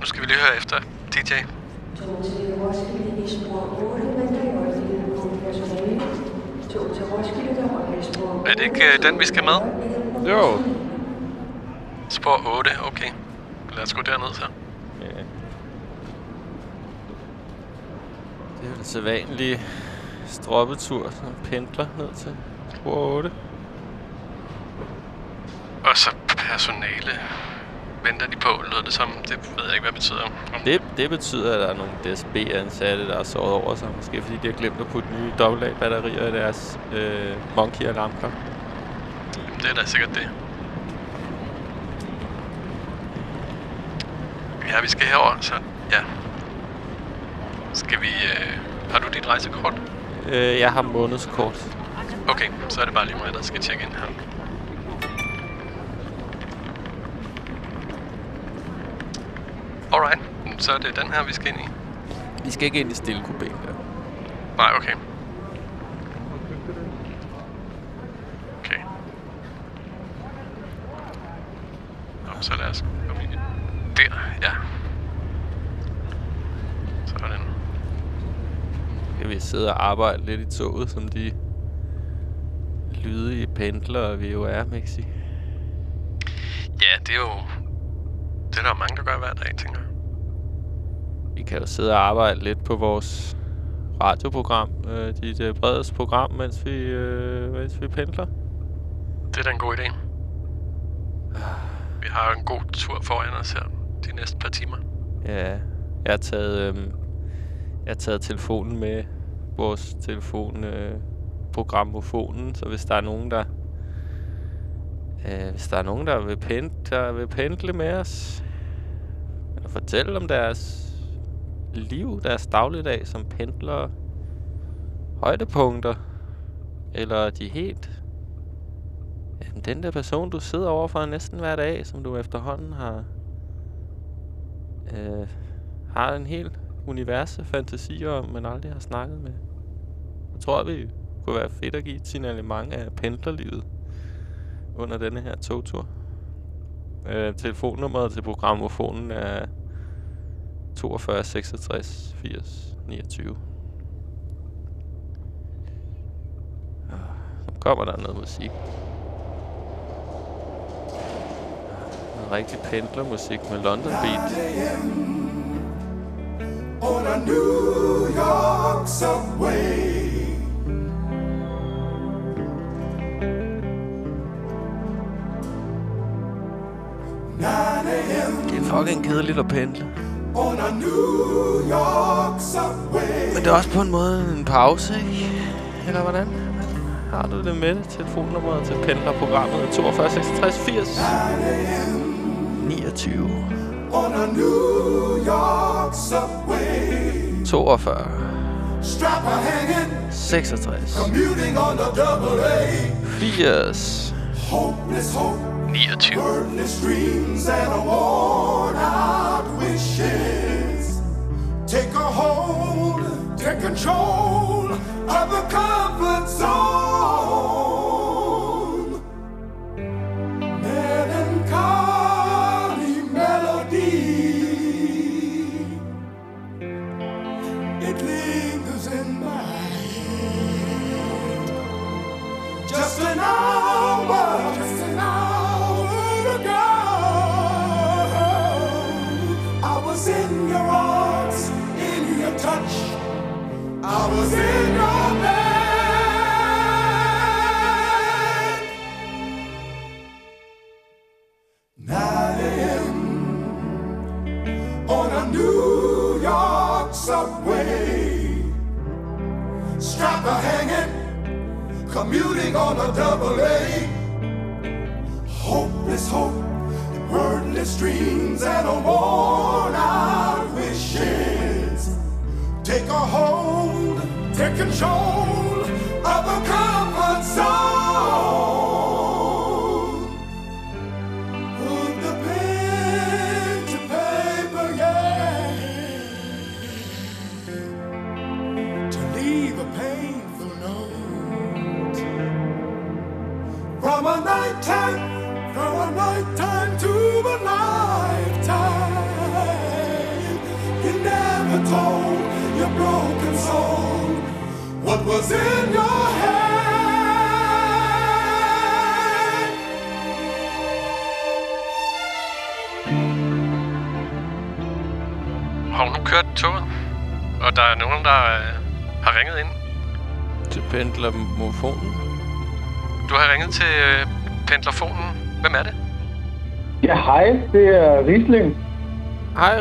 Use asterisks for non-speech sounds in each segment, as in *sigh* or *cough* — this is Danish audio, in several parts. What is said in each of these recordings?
Nu skal vi lige høre efter DJ. Tog til Roskilde i spor 8, venter i øjeblikket på personale. Tog til Roskilde, der var i spor Er det ikke øh, den, vi skal med? Jo. Spor 8, okay. Lad os gå derned så. Ja. Det er jo den sædvanlige stroppetur, som pendler ned til spor 8. Og så personale. Venter de på, lød det som. Det ved jeg ikke, hvad det betyder. Det, det betyder, at der er nogle DSB-ansatte, der har sovet over sig. Måske fordi de har glemt at putte nye AA-batterier i deres øh, Monkey-alarmklokke. Jamen, det er da sikkert det. Ja, vi skal herover, så ja. Skal vi... Øh, har du dit rejsekort? Øh, jeg har månedskort. Okay, så er det bare lige mig, der skal tjekke ind her. Så er det den her, vi skal ind i. Vi skal ikke ind i stille kubéen der. Nej, okay. Okay. Nå, så lad os komme ind. Der, ja. Sådan. Skal vi sidde og arbejde lidt i toget, som de lydige pendlere, vi jo er, Mixi. Ja, det er jo... Det er der mange, der gør hver dag, tænker jeg. Vi kan jo sidde og arbejde lidt på vores radioprogram, øh, dit øh, bredeste program, mens vi, øh, mens vi pendler. Det er da en god idé. Vi har en god tur foran os her de næste par timer. Ja, jeg har taget, øh, jeg har taget telefonen med, vores telefon, øh, programmofonen, så hvis der er nogen, der øh, hvis der er nogen, der vil, pendle, der vil pendle med os, eller fortælle om deres liv, deres dagligdag som pendlere, højdepunkter, eller de helt... Jamen, den der person, du sidder overfor næsten hver dag, som du efterhånden har... Øh, har en hel univers af fantasier om, men aldrig har snakket med. Jeg tror, vi kunne være fedt at give et signalement af pendlerlivet under denne her togtur. Øh, telefonnummeret til programmofonen er 42 66 80 29. Ah, kommer der noget musik. Noget rigtig pendlermusik med London Beat. on a New York subway. Det er fucking kedeligt at pendle on a New York subway. Men det er også på en måde en pause, ikke? Eller hvordan? Har du det med telefonnummeret til pendlerprogrammet 42 66 80 29 on a New York subway. 42 Strapper hanging, 66 commuting on the double A. 80 Hopeless hope, 29. wordless dreams, and a worn out wishes. Take a hold, take control of the comfort zone.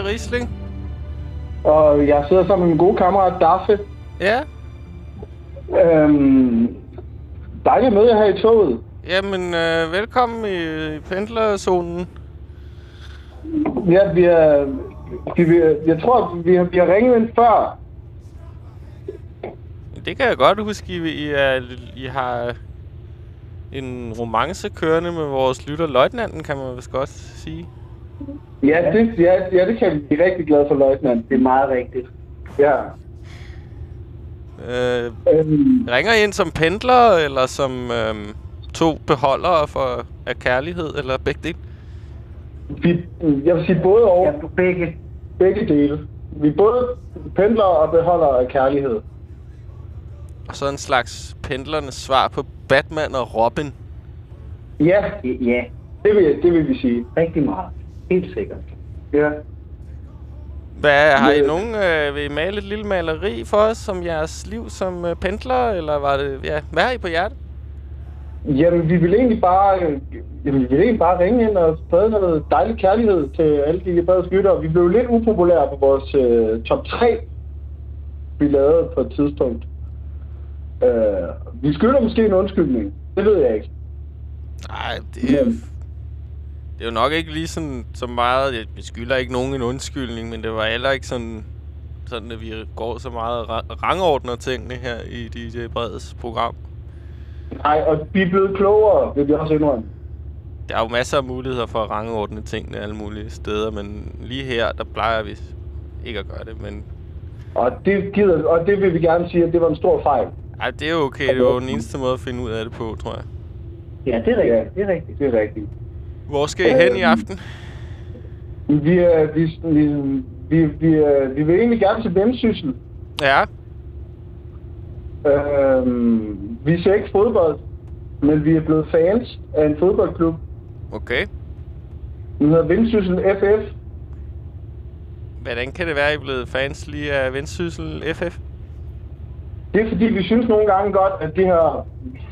Hej, Risling. Og jeg sidder sammen med min gode kammerat Daffe. Ja, Øhm, dejligt at møde jer her i toget. jamen øh, velkommen i, i pendlerzonen. Ja, vi er, vi, vi, jeg tror, vi har, vi har ringet ind før. Det kan jeg godt huske, I, I, er, I har en romance kørende med vores lytter, løjtnanten, kan man vist godt sige. Ja, det, ja, ja, det kan vi blive rigtig glade for, løjtnant. Det er meget rigtigt. Ja. Øh, Øhm, ringer I ind som pendler, eller som øhm, to beholdere for, af kærlighed, eller begge dele? vi, jeg vil sige både og. Ja, begge. Begge dele. Vi er både pendler og beholder af kærlighed. Og så en slags pendlernes svar på Batman og Robin. Ja, ja. Det vil, det vil vi sige. Rigtig meget. Helt sikkert. Ja. Hvad, har I nogen, øh, vil I male et lille maleri for os om jeres liv som øh, pendler, eller var det, ja, hvad har I på hjertet? Jamen, vi vil egentlig bare, øh, jamen, vi vil egentlig bare ringe ind og sprede noget dejlig kærlighed til alle de brede lyttere. Vi blev lidt upopulære på vores øh, top 3, vi lavede på et tidspunkt. Øh, vi skylder måske en undskyldning. Det ved jeg ikke. Nej, det er, Men- det er jo nok ikke lige sådan så meget... Jeg vi skylder ikke nogen en undskyldning, men det var heller ikke sådan, sådan at vi går så meget rangordner tingene her i DJ Breds program. Nej, og vi er blevet klogere, vil vi også indrømme. Der er jo masser af muligheder for at rangordne tingene alle mulige steder, men lige her, der plejer vi ikke at gøre det, men... Og det, gider, og det vil vi gerne sige, at det var en stor fejl. Ej, det er jo okay. Det var jo den eneste måde at finde ud af det på, tror jeg. Ja, det er rigtigt. Det er rigtigt. Det er rigtigt. Hvor skal I hen i aften? Vi, er, vi, vi, vi, vi, er, vi vil egentlig gerne til Vendsyssel. Ja, Øhm, vi ser ikke fodbold, men vi er blevet fans af en fodboldklub. okay. Den hedder Vendsyssel FF. Hvordan kan det være, at I er blevet fans lige af Vendsyssel FF? Det er fordi, vi synes nogle gange godt, at det her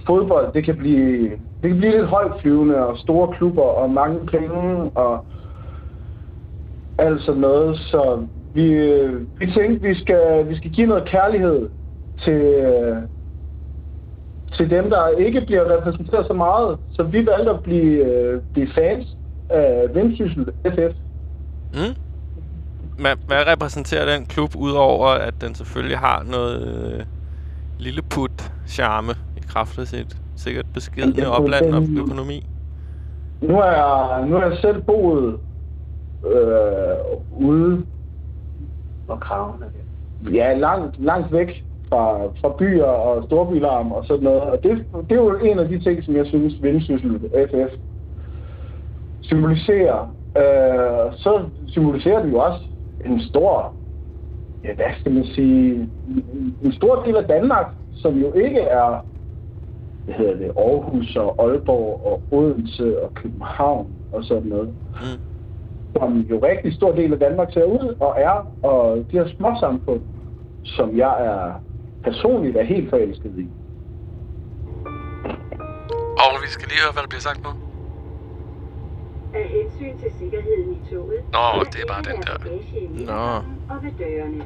fodbold, det kan blive, det kan blive lidt højtflyvende og store klubber og mange penge og alt sådan noget. Så vi, øh, vi tænkte, vi skal, vi skal give noget kærlighed til, øh, til dem, der ikke bliver repræsenteret så meget. Så vi valgte at blive, øh, blive fans af Vendsyssel FF. Mm? Hvad, hvad repræsenterer den klub, udover at den selvfølgelig har noget øh, lilleput charme i kraft af sit sikkert beskedne Jamen, opland og økonomi? Nu har jeg, nu har jeg selv boet øh, ude Og kraven er det. ja, langt, langt væk fra, fra byer og storbylarm og sådan noget. Og det, det er jo en af de ting, som jeg synes, Vendsyssel FF symboliserer. Øh, så symboliserer det jo også en stor, ja, hvad skal man sige, en stor del af Danmark, som jo ikke er, hvad hedder det, Aarhus og Aalborg og Odense og København og sådan noget Mm. som jo rigtig stor del af Danmark ser ud og er, og de her små samfund, som jeg er personligt er helt forelsket i. Og vi skal lige høre, hvad der bliver sagt nu. Af hensyn til sikkerheden i toget... Nå, det er bare den der. Nå. Og ved dørene.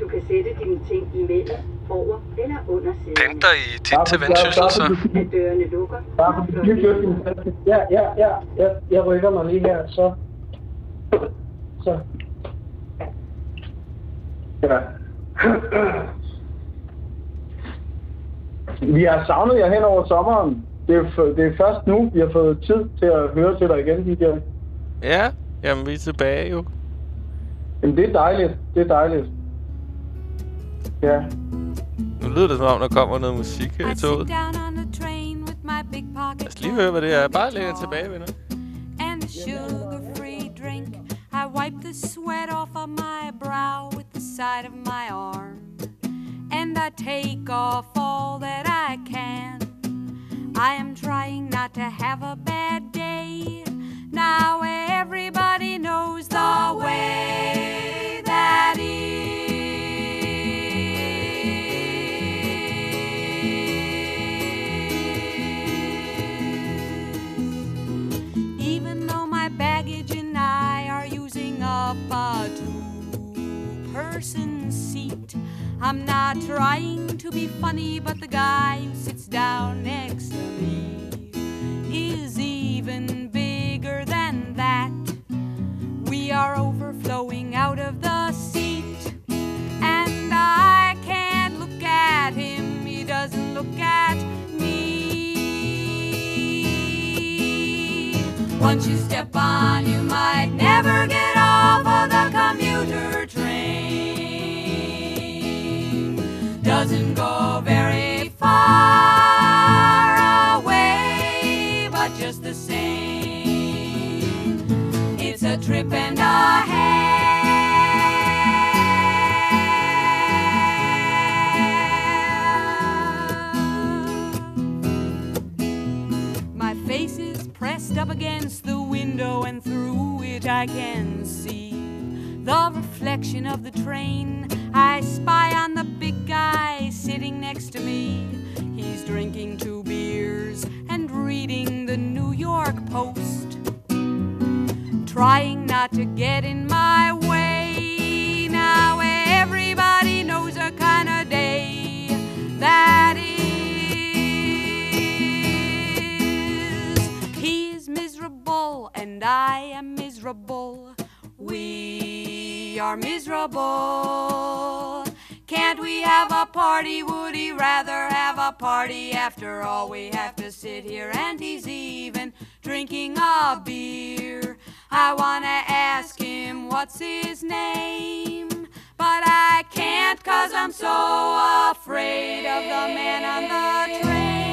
Du kan sætte dine ting imellem, over eller under sæderne. Pendler I tit til Vendsyssel, så? At dørene lukker. Ja, ja, ja, ja. Jeg rykker mig lige her, så... Så. Ja. Vi har savnet jer hen over sommeren. Det er, det er først nu, vi har fået tid til at høre til dig igen, DJ. Ja, jamen vi er tilbage jo. Jamen, det er dejligt. Det er dejligt. Ja. Nu lyder det som om, der kommer noget musik her i toget. Lad os lige høre, hvad det er. Bare læg tilbage, venner. And a sugar-free drink. I wipe the sweat off of my brow with the side of my arm. And I take off all that I can. I am trying not to have a bad day. Now everybody knows the way that is. I'm not trying to be funny, but the guy who sits down next to me is even bigger than that. We are overflowing out of the seat, and I can't look at him, he doesn't look at me. Once you step on, you might never get off of the commuter train. Very far away, but just the same, it's a trip and a half. My face is pressed up against the window, and through it I can see the reflection of the train. Party? After all, we have to sit here and he's even drinking a beer. I wanna ask him what's his name, but I can't cause I'm so afraid of the man on the train.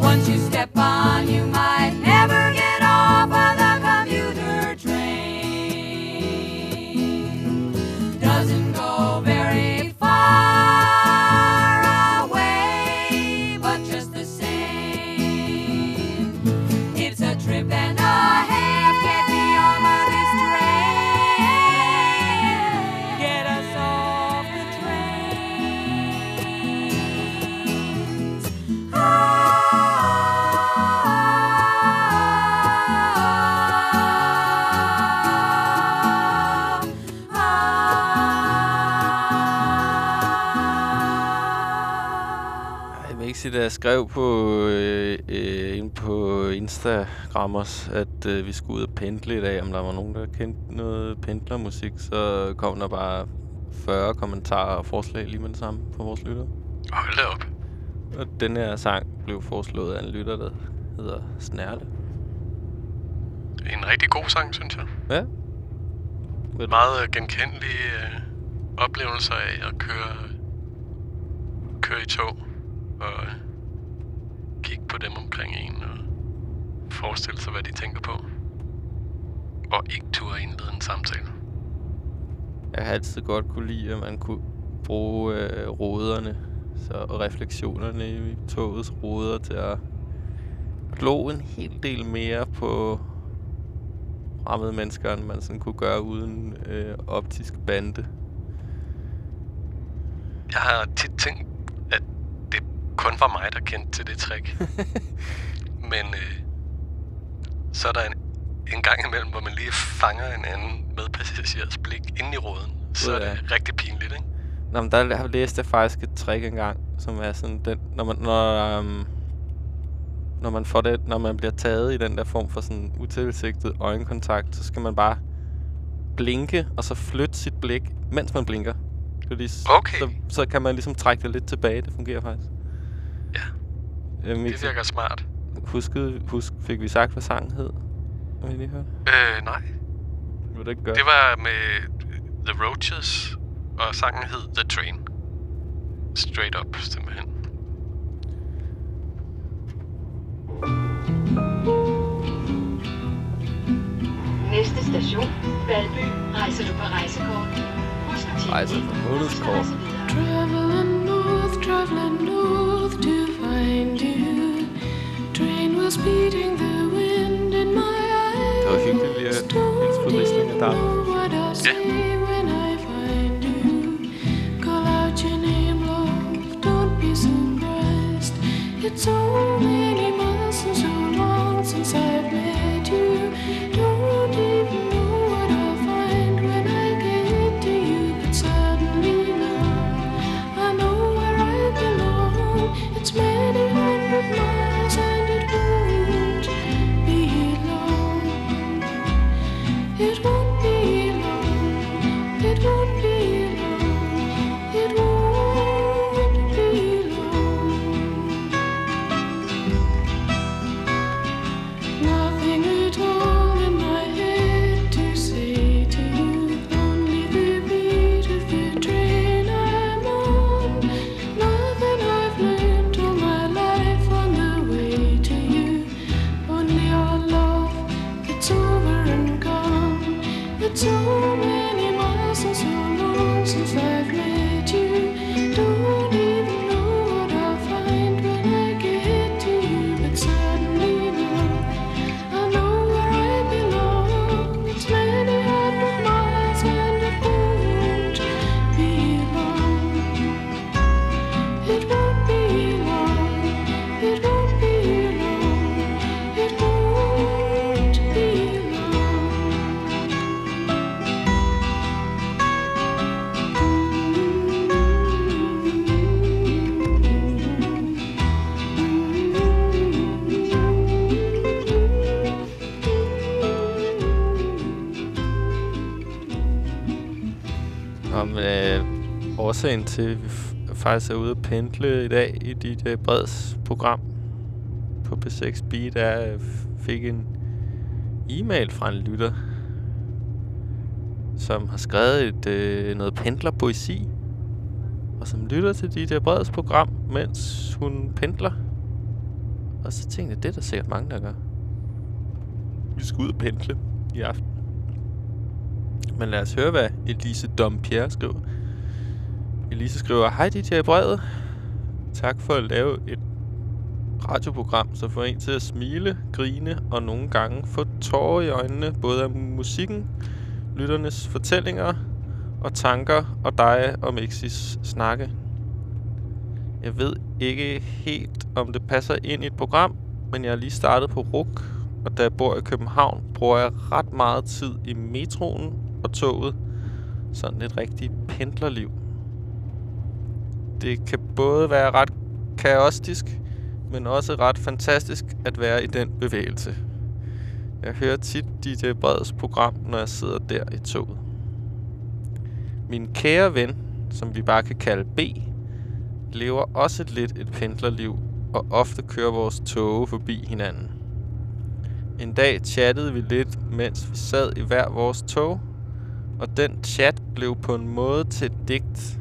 Once you step on, you might Jeg skrev på, øh, øh, inde på Instagram også, at øh, vi skulle ud og pendle i dag, om der var nogen, der kendte noget pendlermusik, så kom der bare 40 kommentarer og forslag lige med det samme fra vores lyttere. Hold da op. Og den her sang blev foreslået af en lytter, der hedder Snærle. En rigtig god sang, synes jeg. Ja. Ved Meget øh, genkendelige øh, oplevelser af at køre, køre i tog og øh, kigge på dem omkring en og forestille sig, hvad de tænker på. Og ikke turde indlede en samtale. Jeg har altid godt kunne lide, at man kunne bruge øh, roderne så, og refleksionerne i togets ruder til at glo en hel del mere på fremmede mennesker, end man sådan kunne gøre uden øh, optisk bande. Jeg har tit tænkt, kun var mig, der kendte til det trick. *laughs* Men øh, så er der en, en gang imellem, hvor man lige fanger en anden medpassagers blik ind i roden. Så er Ja. det rigtig pinligt, ikke? Nå, men der har læst jeg faktisk et trick engang, som er sådan den, når man, når, um, når man får det, når man bliver taget i den der form for sådan utilsigtet øjenkontakt, så skal man bare blinke, og så flytte sit blik, mens man blinker. S- Okay. så, så kan man ligesom trække det lidt tilbage. Det fungerer faktisk. Ja. Øhm, Det virker smart. Huskede, husk, fik vi sagt, hvad sangen hed? Har vi lige hørt? Øh, nej. Vil du ikke gøre? Det var med The Roaches, og sangen hed The Train. Straight up, simpelthen. Næste Station Valby. Rejser du på rejsekort? Husk at tjekke Rejser på månedskort. Traveling traveling north to find you. Train was beating the wind in my eyes. Det var hyggeligt lige at hilse på Riesling og Darm. What I say when I find årsagen til, at vi faktisk er ude at pendle i dag i dit uh, breds program på B6 Beat, er, at øh, jeg fik en e-mail fra en lytter, som har skrevet et, øh, noget pendlerpoesi, og som lytter til dit øh, breds program, mens hun pendler. Og så tænkte jeg, det er der sikkert mange, der gør. Vi skal ud og pendle i aften. Men lad os høre, hvad Elise Dompierre skriver. Elise skriver, Hej DJ Brevet. Tak for at lave et radioprogram, så får en til at smile, grine og nogle gange få tårer i øjnene, både af musikken, lytternes fortællinger og tanker og dig og Mexis snakke. Jeg ved ikke helt, om det passer ind i et program, men jeg har lige startet på RUK, og da jeg bor i København, bruger jeg ret meget tid i metroen og toget. Sådan et rigtigt pendlerliv. Det kan både være ret kaotisk, men også ret fantastisk at være i den bevægelse. Jeg hører tit DJ Breds program, når jeg sidder der i toget. Min kære ven, som vi bare kan kalde B, lever også lidt et pendlerliv og ofte kører vores tog forbi hinanden. En dag chattede vi lidt, mens vi sad i hver vores tog, og den chat blev på en måde til et digt.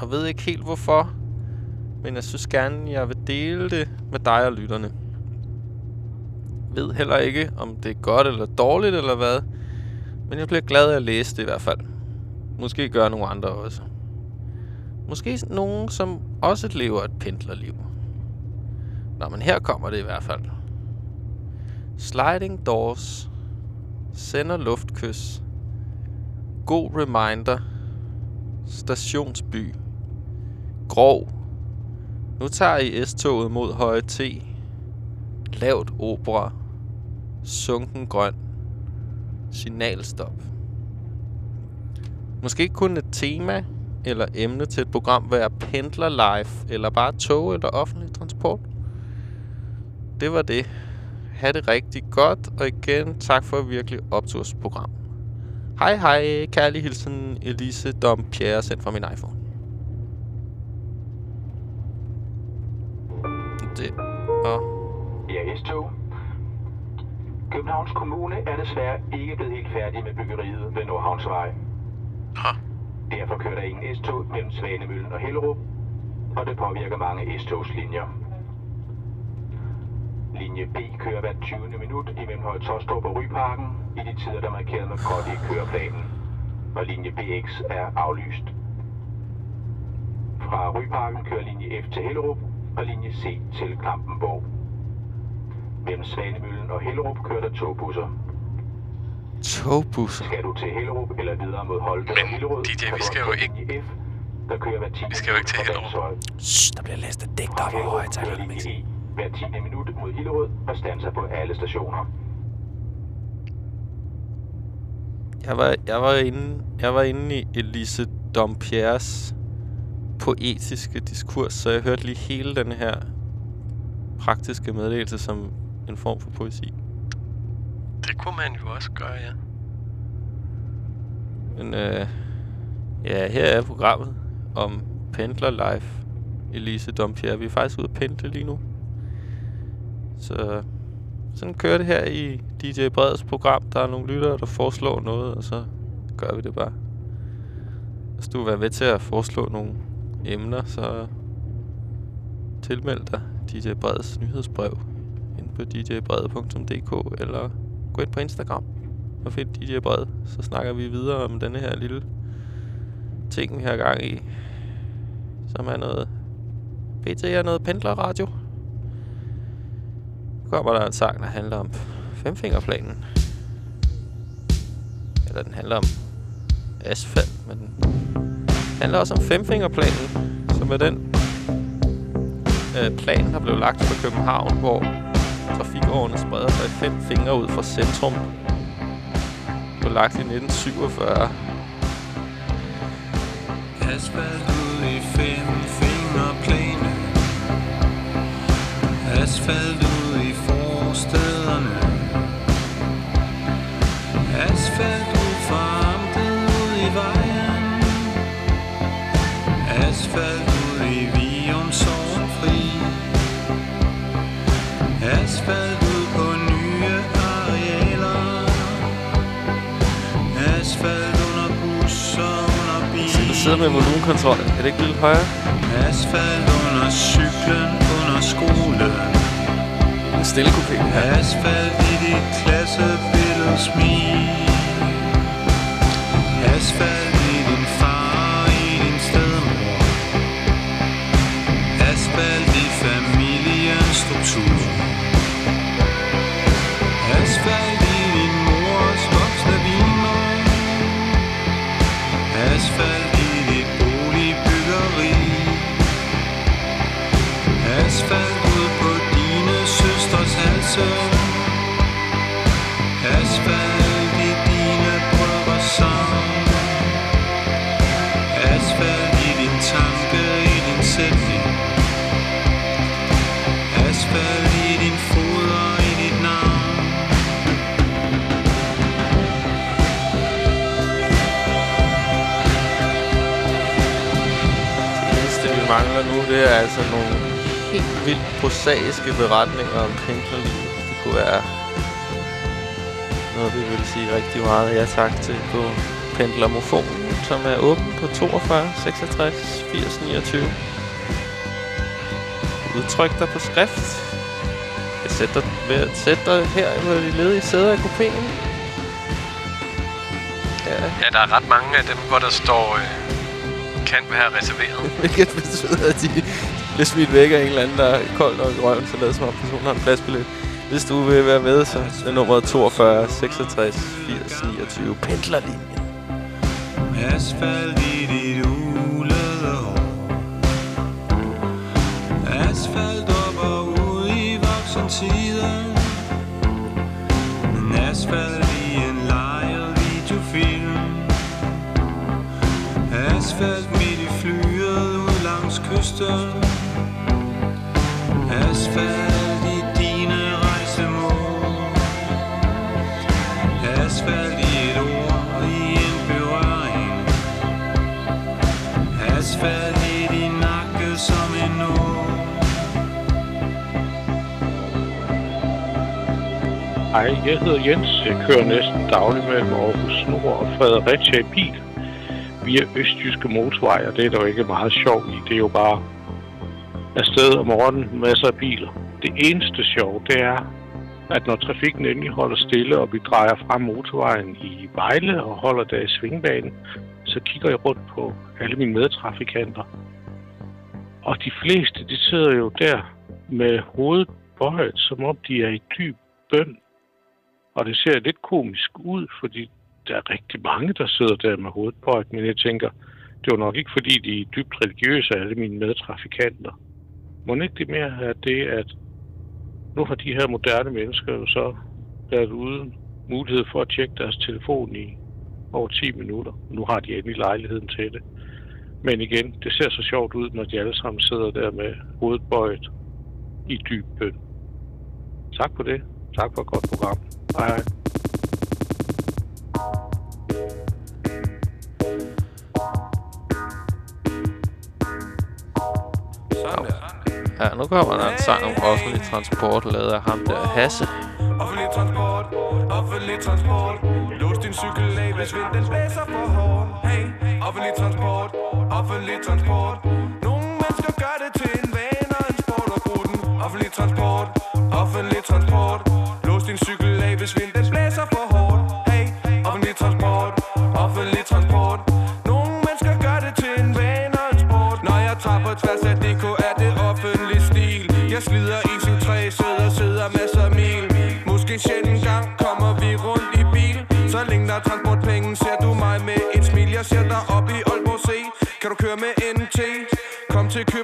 Og ved ikke helt hvorfor, men jeg synes gerne, jeg vil dele det med dig og lytterne. Ved heller ikke, om det er godt eller dårligt eller hvad, men jeg bliver glad af at læse det i hvert fald. Måske gør nogle andre også. Måske nogen, som også lever et pendlerliv. Nå, men her kommer det i hvert fald. Sliding doors. Sender luftkys. God reminder. Stationsby. Grov. Nu tager I S-toget mod Høje T. Lavt opera. Sunken grøn. Signalstop. Måske kun et tema eller emne til et program være pendler live, eller bare tog eller offentlig transport. Det var det. Ha' det rigtig godt, og igen tak for et virkelig optursprogram. Hej hej, kærlig hilsen Elise Dompierre sendt fra min iPhone. Det, og Ja, S-tog. Københavns Kommune er desværre ikke blevet helt færdig med byggeriet ved Nordhavnsvej. Ha. Derfor kører der ingen S-tog mellem Svanemøllen og Hellerup, og det påvirker mange S-togslinjer. Linje B kører hvert 20. minut imellem Høje Tostrup og Ryparken i de tider, der er markeret med gråt i køreplanen. Og linje BX er aflyst. Fra Ryparken kører linje F til Hellerup og linje C til Klampenborg. Mellem Svanemøllen og Hellerup kører der togbusser. Togbusser? Skal du til Hellerup eller videre mod Holte og Hillerød, DJ, vi skal jo linje F, der kører hver 10. Vi skal jo ikke til Hellerup. Shh, der bliver læst et digt op over højtalerne, Mixi. Hver 10. minut mod Hillerød og standser på alle stationer. Jeg var, jeg var inde, jeg var inde i Elise Dompierres poetiske diskurs, så jeg hørte lige hele den her praktiske meddelelse som en form for poesi. Det kunne man jo også gøre, ja. Men øh, ja, her er programmet om Pendler Live. Elise Dompierre. Vi er faktisk ude at pendle lige nu. Så sådan kører det her i DJ Breds program. Der er nogle lyttere, der foreslår noget, og så gør vi det bare. Hvis du vil være med til at foreslå nogle emner, så tilmeld dig DJ Breds nyhedsbrev ind på djbrede.dk eller gå ind på Instagram og find DJ Bred. Så snakker vi videre om denne her lille ting, vi har gang i. Som er noget... PT er noget pendlerradio. Nu kommer der en sang, der handler om femfingerplanen. Eller den handler om asfalt, men den handler også om femfingerplanen, som er den øh, plan, der blev lagt for København, hvor trafikårene spreder sig fem fingre ud fra centrum. Blev lagt i 1947. Asfalt ud i fem fingerplane Asfalt ud i forstederne Asfalt Asfalt ud i Vium Sorgenfri Asfalt ud på nye arealer Asfalt under busser, under biler Du sidder med volumenkontrol. Er det ikke lidt højere? Asfalt under cyklen, under skolen En stille kupé. Asfalt i dit klassebillede smil Asfalt struktur Asfalt i din mors voksne viner. Asfalt i dit boligbyggeri. Asfalt ud på dine søsters halse. Asfalt mangler nu, det er altså nogle helt vildt prosaiske beretninger om pendlerlivet. Det kunne være noget, vi vil sige rigtig meget ja tak til på Pendlermofonen, som er åben på 42 66 80 29. Udtryk dig på skrift. Jeg sætter dig, ved dig her på de ledige sæder i kupéen. Ja, Ja, der er ret mange af dem, hvor der står, øh, kan være reserveret. *laughs* Hvilket betyder, at de bliver smidt væk af en eller anden, der er kold og i røven, så lader som om personen har en pladsbillet. Hvis du vil være med, så er nummeret 42 66 80 29 Pendlerlinjen. Asfalt langs Asfalt i dine rejsemål. Asfalt i et ord, i en berøring. Asfalt i din nakke som en nål. Hej, jeg hedder Jens. Jeg kører næsten dagligt mellem Aarhus Nord og Fredericia i bil via Østjyske Motorvej, og det er der jo ikke meget sjovt i. Det er jo bare afsted om morgenen, masser af biler. Det eneste sjov, det er, at når trafikken endelig holder stille, og vi drejer frem motorvejen i Vejle og holder der i svingbanen, så kigger jeg rundt på alle mine medtrafikanter. Og de fleste, de sidder jo der med hovedet bøjet, som om de er i dyb bøn. Og det ser lidt komisk ud, fordi der er rigtig mange, der sidder der med hovedet bøjet. Men jeg tænker, det var nok ikke fordi, de er dybt religiøse, alle mine medtrafikanter. Må ikke det mere er det, at nu har de her moderne mennesker jo så været uden mulighed for at tjekke deres telefon i over 10 minutter. Nu har de endelig lejligheden til det. Men igen, det ser så sjovt ud, når de alle sammen sidder der med hovedet bøjet i dyb bøn. Tak for det. Tak for et godt program. Hej hej. Sådan der. Ja, nu kommer der en sang om offentlig transport, lavet af ham der Hasse. Offentlig transport, offentlig transport Lås din cykel af, hvis vinden blæser for hårdt Hey, offentlig transport, offentlig transport Nogle mennesker gør det til en vane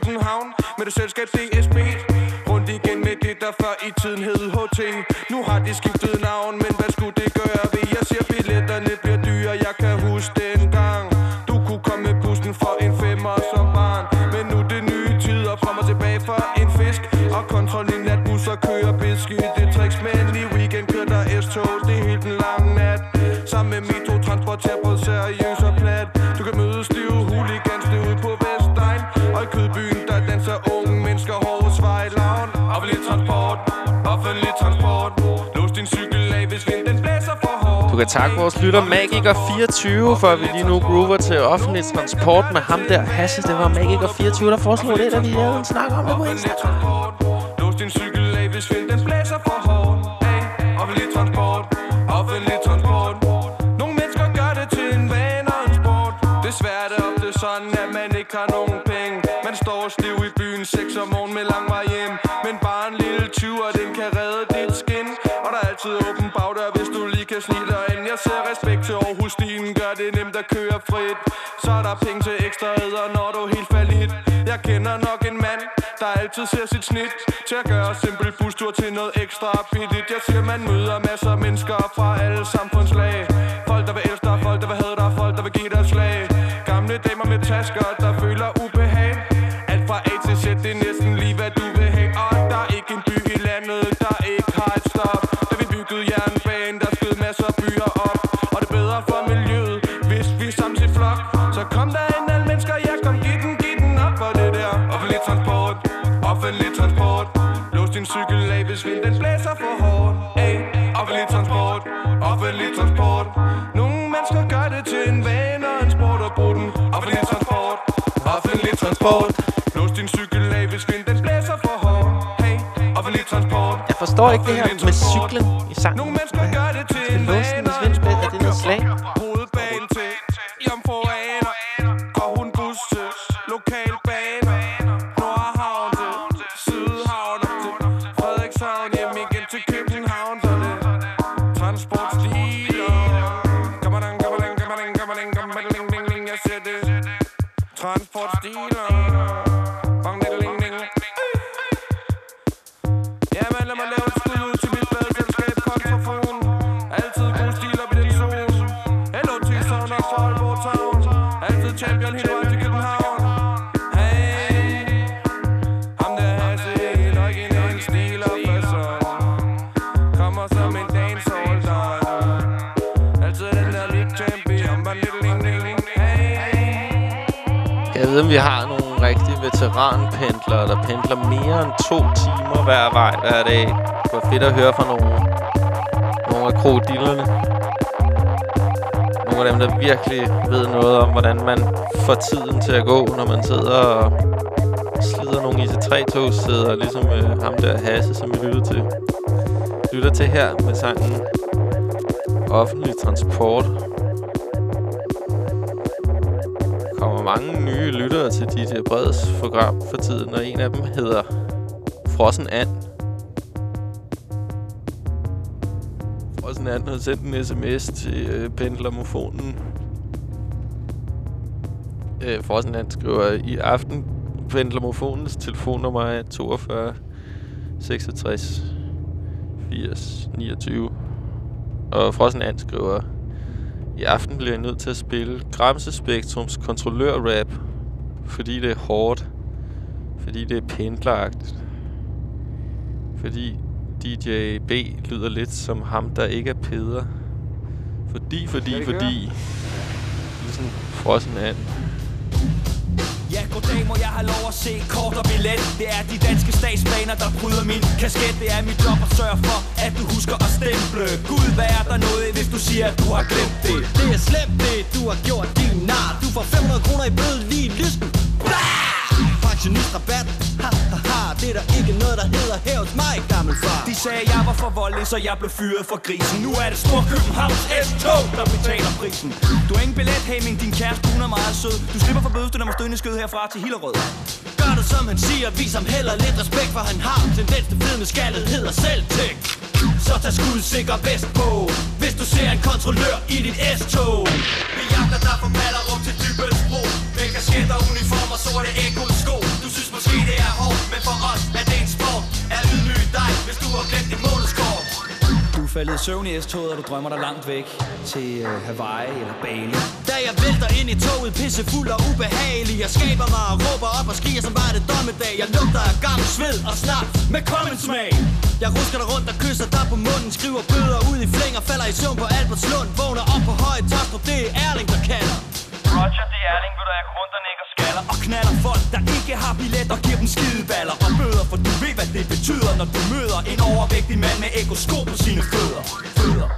København med det selskab DSB Rundt igen med det der før i tiden hed HT Nu har de skiftet navn, men Du kan takke vores lytter Magiker24, for at vi lige nu groover til offentlig transport med ham der Hasse. Det var Magiker24, der foreslog det, da vi havde en snak om det på Instagram. Så penge til ekstra æder, når du er helt fallit. Jeg kender nok en mand, der altid ser sit snit. Til at gøre simpel bustur til noget ekstra billigt. Jeg siger, man møder masser af mennesker fra alle samfundslag det her med cyklen i sangen. Tiden til at gå, når man sidder og slider nogle IC3-tog sidder ligesom øh, ham der Hasse, som vi lytter til. Lytter til her med sangen Offentlig Transport. Der kommer mange nye lyttere til DJ Breds program for tiden, og en af dem hedder Frossen And. Frossen And har sendt en sms til øh, pendlermofonen. Øh, Frossen And skriver, i aften pendlermofonens telefonnummer er 42 66 80 29. Og Frossen And skriver, i aften bliver jeg nødt til at spille Gramse Spektrums kontrollør-rap, fordi det er hårdt. Fordi det er pendleragtigt. Fordi DJ B lyder lidt som ham, der ikke er peder. Fordi, fordi, fordi... Ligesom Frossen And. Ja, goddag, må jeg have lov at se kort og billet? Det er de danske statsbaner, der bryder min kasket. Det er mit job at sørge for, at du husker at stemple. Gud, hvad er der noget, hvis du siger, at du har glemt det? Det er slemt det, du har gjort din nar. Du får 500 kroner i bøde lige i lysten Pensionistrabat Ha, ha, ha. Det er der ikke noget, der hedder her hos mig, gammel far. De sagde, jeg var for voldelig, så jeg blev fyret for grisen. Nu er det stor Københavns S-tog, der betaler prisen. Du har ingen billet, hey, men din kæreste, hun er meget sød. Du slipper for bødestøt, når må stødende skød herfra til Hillerød. Gør det som han siger, vis ham heller lidt respekt For han har tendens til fed med skaldet, hedder selvtægt. Så tag skudsikker vest på Hvis du ser en kontrollør i dit S-tog. Vi jagter dig fra Ballerup til Dybølsbro Med kasketter, uniformer, sorte sko Måske det er hårdt, men for os er det en sport. Er ydmyg dig, hvis du har glemt dit månedskort Du er faldet i søvn i S-toget, og du drømmer dig langt væk Til uh, Hawaii eller Bali. Da jeg vælter ind i toget, pisse fuld og ubehagelig Jeg skaber mig og råber op og skriger som var det dommedag. Jeg lugter af gammel sved og snart med common smag. Jeg rusker dig rundt og kysser dig på munden Skriver bøder ud i flæng og falder i søvn på Albertslund Vågner op på høje Tostrup, det er Erling, der kalder. Roger, det er Erling, vil du have rundt og nikker knaller Og knaller folk, der ikke har billet og giver dem skideballer. Og bøder, for du ved, hvad det betyder Når du møder en overvægtig mand med ekosko på sine fødder. Fødder.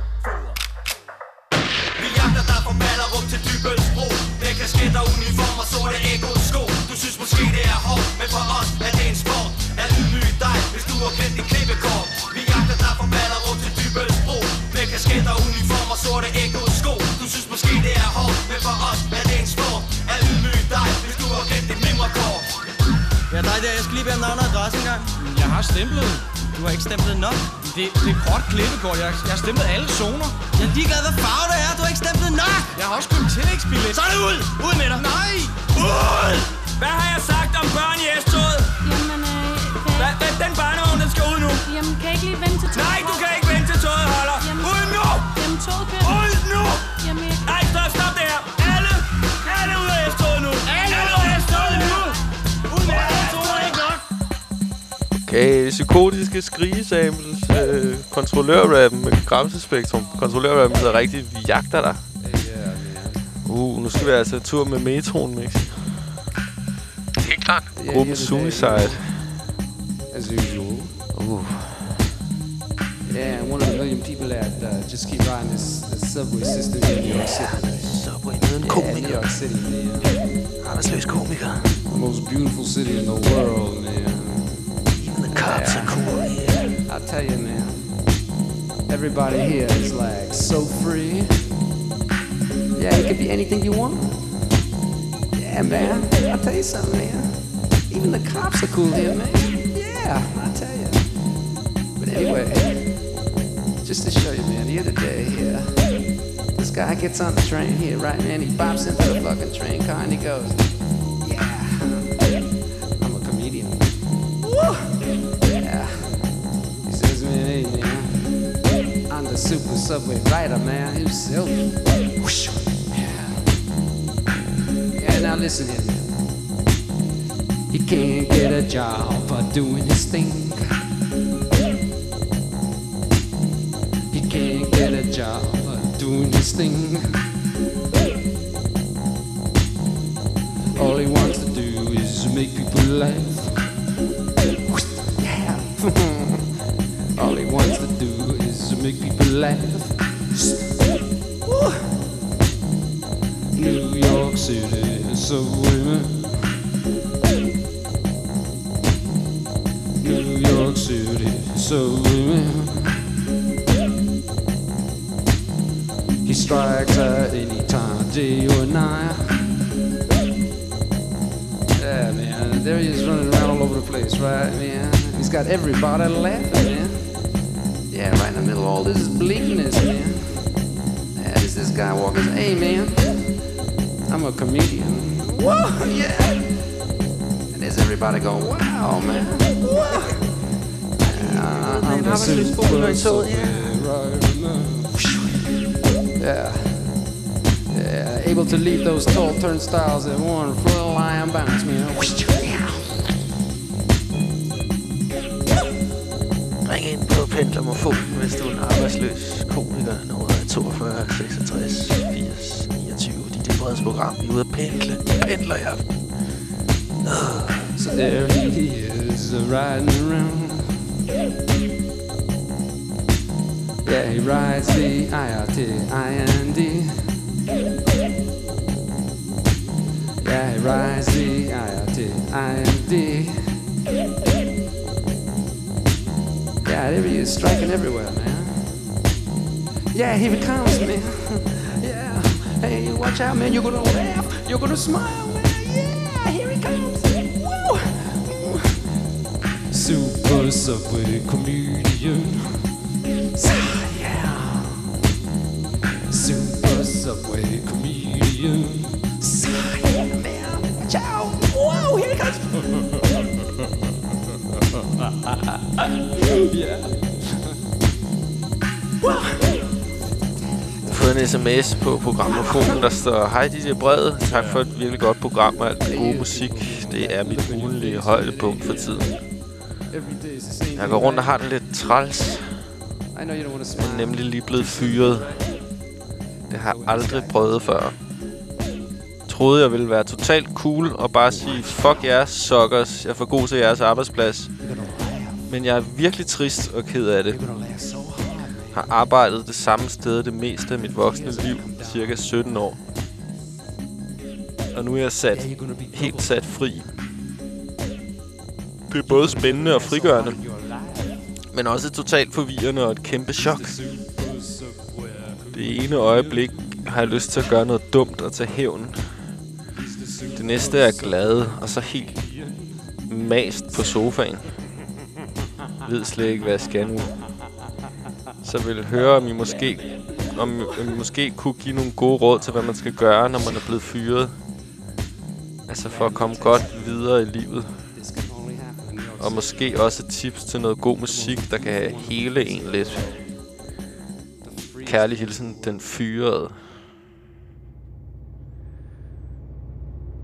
Vi jagter dig fra Ballerup til Dybølsbro. Med kasketter, uniformer, sorte ekosko Du synes måske det er hårdt, men for os er det en sport. Er ydmyg dig, hvis du har kendt dit klippekort. Vi jagter dig fra Ballerup til Dybølsbro. Med kasketter, uniformer, sorte ekosko Du synes måske det er hårdt, men for os er det en sport. Er ydmyg dig, dit mimrekort Ja, dig der, jeg skal lige bede om navn og adresse engang. Jeg har stemplet. Du har ikke stemplet nok. Det, det er kort klippekort. Jeg, jeg har stemplet alle zoner. Jeg er ligeglad, hvad farve det er. Du har ikke stemplet nok. Jeg har også købt tillægsbillet. Så er det ud! Ud med dig! Nej! Ud! Hvad har jeg sagt om børn i S-toget? Jamen, øh, Hvad, hvad, den barnevogn, den skal ud nu Jamen, kan jeg ikke lige vente til? Nej, du kan ikke Okay, psykotiske skrigesamles, øh, kontrollørrappen med Gramsespektrum. Kontrollørrappen hedder rigtigt, vi jagter dig. Uh, nu skal vi altså tur med metroen, Mix. Helt klart. Gruppen Suicide. As usual. Uh. Yeah, one of the million people that uh, just keep riding this, this subway system in New York City. Subway nede en Yeah, New York City, man. Andersløs komiker. The most beautiful city in the world, man. Tell you, man. Everybody here is like so free. Yeah, you can be anything you want. Yeah, man. I'll tell you something, man. Even the cops are cool here, man. Yeah, I'll tell you. But anyway, just to show you, man, the other day here, this guy gets on the train here, right, man? He bops into the fucking train car and he goes, super subway rider, man. He was silky. Yeah. Yeah, now listen here. He can't get a job for doing his thing. He can't get a job for doing his thing. All he wants to do is make people laugh. New York City man. New York City. So he strikes at any time, day or night. Yeah, man. There he is running around all over the place, right, man? He's got everybody laughing, those tall turnstiles at one full lion bounce, man. Ring ind på Pendlermofonen, hvis du er en arbejdsløs komiker. Nummeret er 42 66 80 29. Det er dit breds program. Vi er ude at pendle. Pendler i aften. *sighs* So there he is, uh, riding around. Yeah, he rides the I-R-T-I-N-D. Yeah, he rides the I-R-T-I-N-D. Yeah, there he is, striking everywhere, man. Yeah, here he comes, man. *laughs* yeah. Hey, watch out, man. You're gonna laugh. You're gonna smile, man. Yeah, here he comes. Woo! Super Subway comedian. Sms på programmofonen, der står Hej DJ Brede, tak for et virkelig godt program og alt den gode musik. Det er mit ugenlige højdepunkt for tiden. Jeg går rundt og har det lidt træls. Jeg er nemlig lige blevet fyret. Det har jeg aldrig prøvet før. Troede jeg ville være totalt cool og bare sige Fuck jer, suckers, jeg er for god til jeres arbejdsplads. Men jeg er virkelig trist og ked af det. Har arbejdet det samme sted det meste af mit voksne liv, cirka 17 år. Og nu er jeg sat, helt sat fri. Det er både spændende og frigørende, men også totalt forvirrende og et kæmpe chok. Det ene øjeblik har jeg lyst til at gøre noget dumt og tage hævn. Det næste er glad, og så helt mast på sofaen. Ved slet ikke, hvad jeg skal nu. Så vil høre, om I måske, om I måske kunne give nogle gode råd til, hvad man skal gøre, når man er blevet fyret. Altså for at komme godt videre i livet. Og måske også tips til noget god musik, der kan hele en lidt. Kærlig hilsen, den fyrede.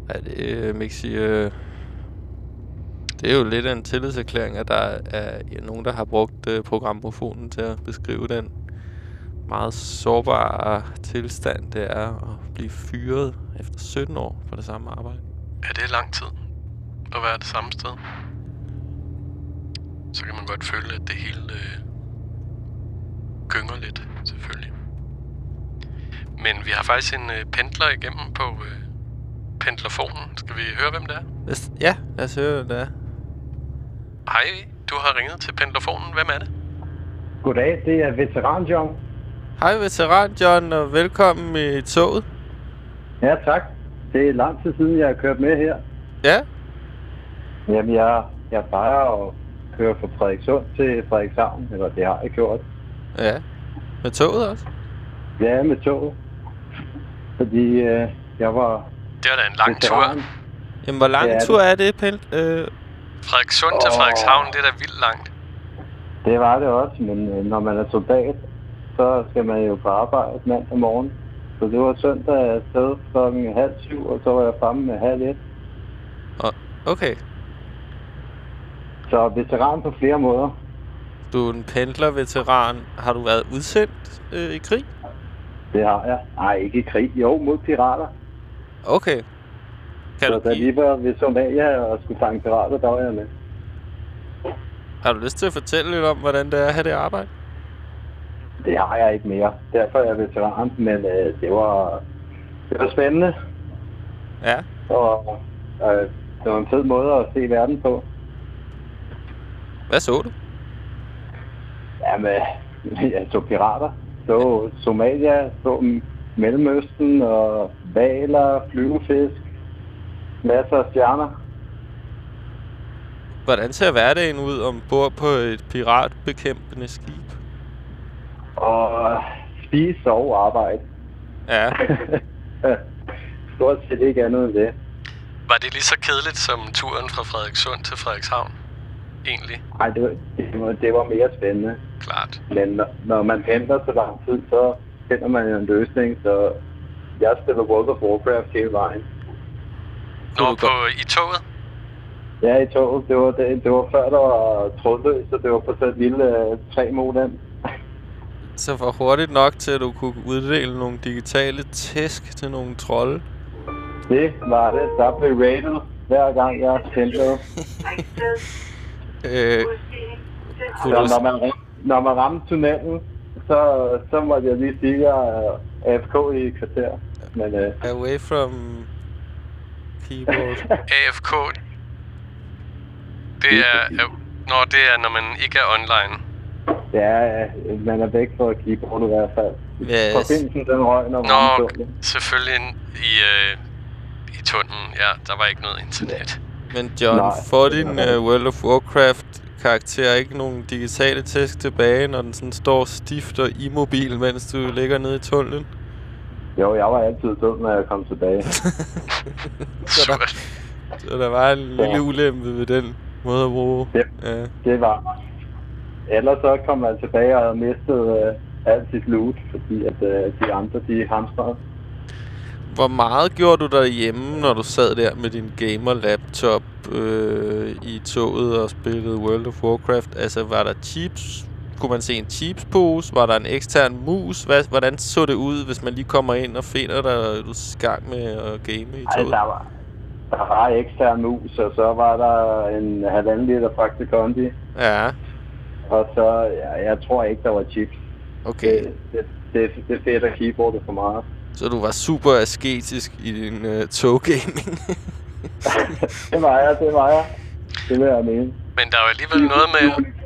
Er det, øh, Mixi, øh, det er jo lidt af en tillidserklæring, at der er ja, nogen, der har brugt øh, programmofonen til at beskrive den meget sårbare tilstand, det er at blive fyret efter 17 år på det samme arbejde. Er det lang tid at være det samme sted? Så kan man godt føle, at det hele øh, gynger lidt, selvfølgelig. Men vi har faktisk en øh, pendler igennem på øh, pendlerfonen. Skal vi høre, hvem det er? Ja, lad os høre, hvad det er. Hej, du har ringet til pendlerfonen. Hvem er det? Goddag, det er Veteran John. Hej veteran John, og velkommen i toget. Ja, tak. Det er lang tid siden, jeg har kørt med her. Ja? Jamen, jeg, jeg plejer at køre fra Frederikssund til Frederikshavn, eller det har jeg gjort. Ja. Med toget også? Ja, med toget. Fordi øh, jeg var... Det er da en lang veteran. tur. Jamen, hvor lang er tur er det, Pelt? Øh, Frederikssund til. Frederikshavn, det er da vildt langt. Det var det også, men øh, når man er soldat, så skal man jo på arbejde mandag morgen. Så det var søndag afsted klokken halv syv, og så var jeg fremme med halv et. okay. Så veteran på flere måder. Du er en pendler-veteran. Har du været udsendt øh, i krig? Det har jeg. Nej, ikke i krig. Jo, mod pirater. Okay. Kan så du da vi var ved Somalia og skulle fange pirater, der var jeg med. har du lyst til at fortælle lidt om, hvordan det er at have det arbejde? Det har jeg ikke mere. Derfor er jeg veteran, men øh, det var det var spændende. Ja. Og øh, det var en fed måde at se verden på. Hvad så du? Jamen, *laughs* jeg så pirater. Så Somalia, så Mellemøsten og valer, flyvefisk, masser af stjerner. Hvordan ser hverdagen ud ombord på et piratbekæmpende skib? Og spise, sove, arbejde. Ja. *laughs* Stort set ikke andet end det. Var det lige så kedeligt som turen fra Frederikssund til Frederikshavn? Egentlig. Nej, det, var- det, var, det var mere spændende. Klart. Men når, når man pendler så lang tid, så finder man jo en løsning. Så jeg spiller World of Warcraft hele vejen. Nå, på, i toget? Ja, i toget. Det var, det, det var før, der var trådløs, så det var på sådan et lille uh, tre-modem. Så var hurtigt nok til, at du kunne uddele nogle digitale tæsk til nogle trolde. Det var det. Der blev rated hver gang, jeg pendlede. *laughs* Øh, Så når man, ram- når man ramte tunnelen, så, så måtte jeg lige sige, at jeg er AFK i et kvarter. Men uh, Away from keyboard. AFK. Det er... er- Nå, det er, når man ikke er online. ja, man er væk fra keyboardet i hvert fald. Yes. Forbindelsen, den røg, når man Nå, tunnelen. selvfølgelig i, øh, i tunnelen. Ja, der var ikke noget internet. Men John, Nej, får din uh, World of Warcraft karakter ikke nogle digitale tæsk tilbage, når den sådan står stift og immobil, mens du ligger nede i tunnelen? Jo, jeg var altid dum, når jeg kom tilbage. *laughs* så, der, så der var en lille ulempe ved den måde at bruge. Ja. Ja. Det var Ellers så kom man tilbage og havde mistet uh, alt sit loot, fordi at uh, de andre, de hamstrede. Hvor meget gjorde du derhjemme, når du sad der med din gamer-laptop øh, i toget og spillede World of Warcraft? Altså, var der chips? Kunne man se en chipspose? Var der en ekstern mus? Hvad, hvordan så det ud, hvis man lige kommer ind og finder dig, du er i gang med at game i Ej, toget? der var, der var ekstern mus, og så var der en halvanden liter Fakta Kondi. Ja. Og så, ja, jeg tror ikke, der var chips. Okay. Det, det, det, det fedter keyboardet for meget. Så du var super asketisk i din øh, toggaming? *laughs* det var jeg, det var jeg. Det vil jeg mene. Men der er jo alligevel noget med...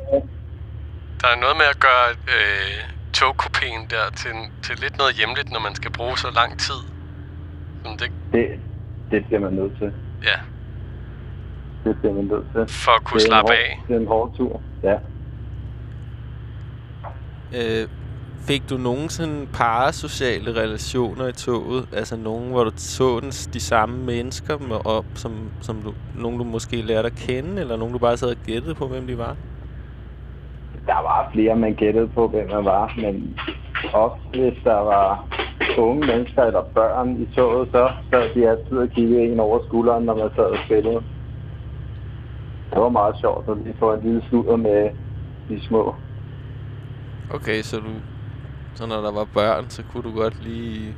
Der er noget med at gøre øh, togkopien der til, til lidt noget hjemligt, når man skal bruge så lang tid. Som det, Det, det bliver man nødt til. ja, Det bliver man nødt til. For at kunne slappe hård- af. Det er en hård tur, ja. Øh, fik du nogen sådan parasociale relationer i toget? Altså nogen, hvor du så den, de samme mennesker, med op, som, som du, nogen, du måske lærte at kende, eller nogen, du bare sad og gættede på, hvem de var? Der var flere, man gættede på, hvem man var, men ofte, hvis der var unge mennesker eller børn i toget, så sad de altid og kiggede en over skulderen, når man sad og spillede. Det var meget sjovt, at lige få en lille sludder med de små. Okay, så du... Så når der var børn, så kunne du godt lige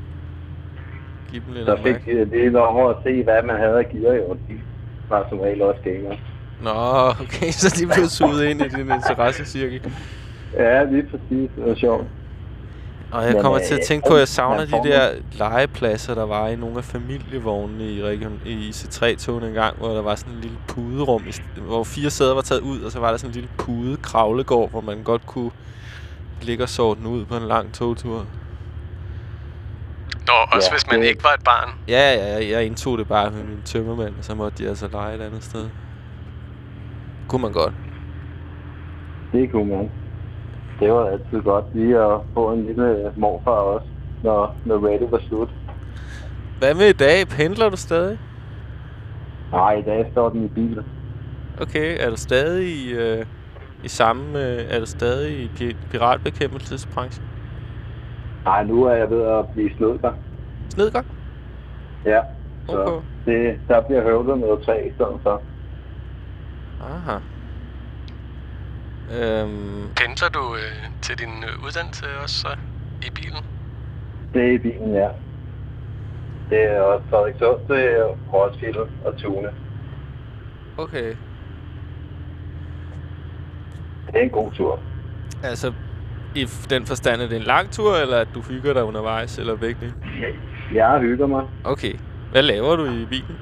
give dem lidt Så fik de lige lov at se, hvad man havde af gear, jo. De var som regel også gamer. Nå, okay, *laughs* så de blev suget ind i din interessecirkel. Ja, lige præcis. Det var sjovt. Og jeg Men, kommer øh, til at tænke på, at jeg savner de der legepladser, der var i nogle af familievognene i, region, i IC3-togene engang, hvor der var sådan en lille puderum, hvor fire sæder var taget ud, og så var der sådan en lille pude kravlegård, hvor man godt kunne ligge og sove den ud på en lang togtur. Nå, også Ja, hvis man det- ikke var et barn. Ja, ja, ja, jeg indtog det bare med min tømmermand, og så måtte de altså lege et andet sted. Kunne man godt. Det kunne man. Det var altid godt lige at få en lille morfar også, når, når Reddit var slut. Hvad med i dag? Pendler du stadig? Nej, i dag står den i bilen. Okay, er du stadig i, øh, i samme... Øh, er du stadig i pi- piratbekæmpelsesbranchen? Nej, nu er jeg ved at blive snedker. Snedker? Ja, så Okay. det, der bliver høvlet noget træ i stedet for. Aha. Øhm, Pendler du øh, til din øh, uddannelse også så i bilen? Det er i bilen, ja. Det er også Frederikssund til Roskilde og Tune. okay. Det er en god tur. Altså, i den forstand, er det en lang tur, eller at du hygger dig undervejs, eller begge? Jeg hygger mig. Okay. Hvad laver du i bilen?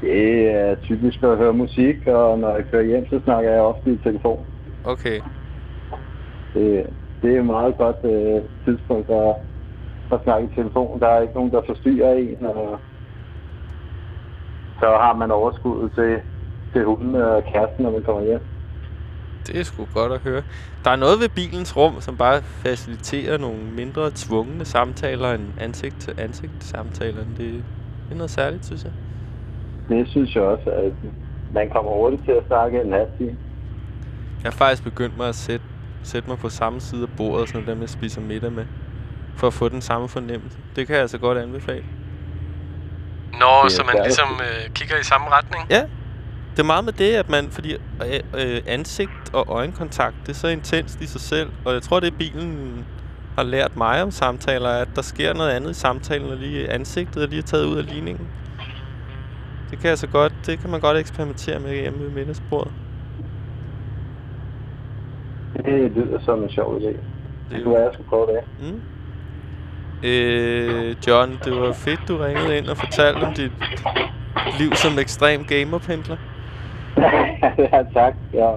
Det er typisk at høre musik, og når jeg kører hjem, så snakker jeg ofte i telefon. Okay. Det, det er et meget godt øh, tidspunkt at, at snakke i telefon. Der er ikke nogen, der forstyrrer en, og så har man overskuddet til, til hunden og kæresten, når man kommer hjem. Det er sgu godt at høre. Der er noget ved bilens rum, som bare faciliterer nogle mindre tvungne samtaler end ansigt-til-ansigt samtaler. Det, det er noget særligt, synes jeg. Det synes jeg også, at man kommer hurtigt til at snakke en halv time. Jeg har faktisk begyndt mig at sætte, sætte mig på samme side af bordet, som dem jeg spiser middag med. For at få den samme fornemmelse. Det kan jeg altså godt anbefale. Nå, er så man ligesom øh, kigger i samme retning? Ja. Det er meget med det, at man, fordi øh, øh, ansigt og øjenkontakt, det er så intenst i sig selv. Og jeg tror, det er bilen har lært mig om samtaler, at der sker noget andet i samtalen, når lige ansigtet er lige taget ud af ligningen. Det kan, altså godt, det kan man godt eksperimentere med hjemme ved middagsbordet. Det lyder som en sjov idé. Det kunne være, jeg skulle prøve det. Mm. Øh, John, det var fedt, du ringede ind og fortalte om dit liv som ekstrem gamerpendler. *laughs* ja, tak. Ja,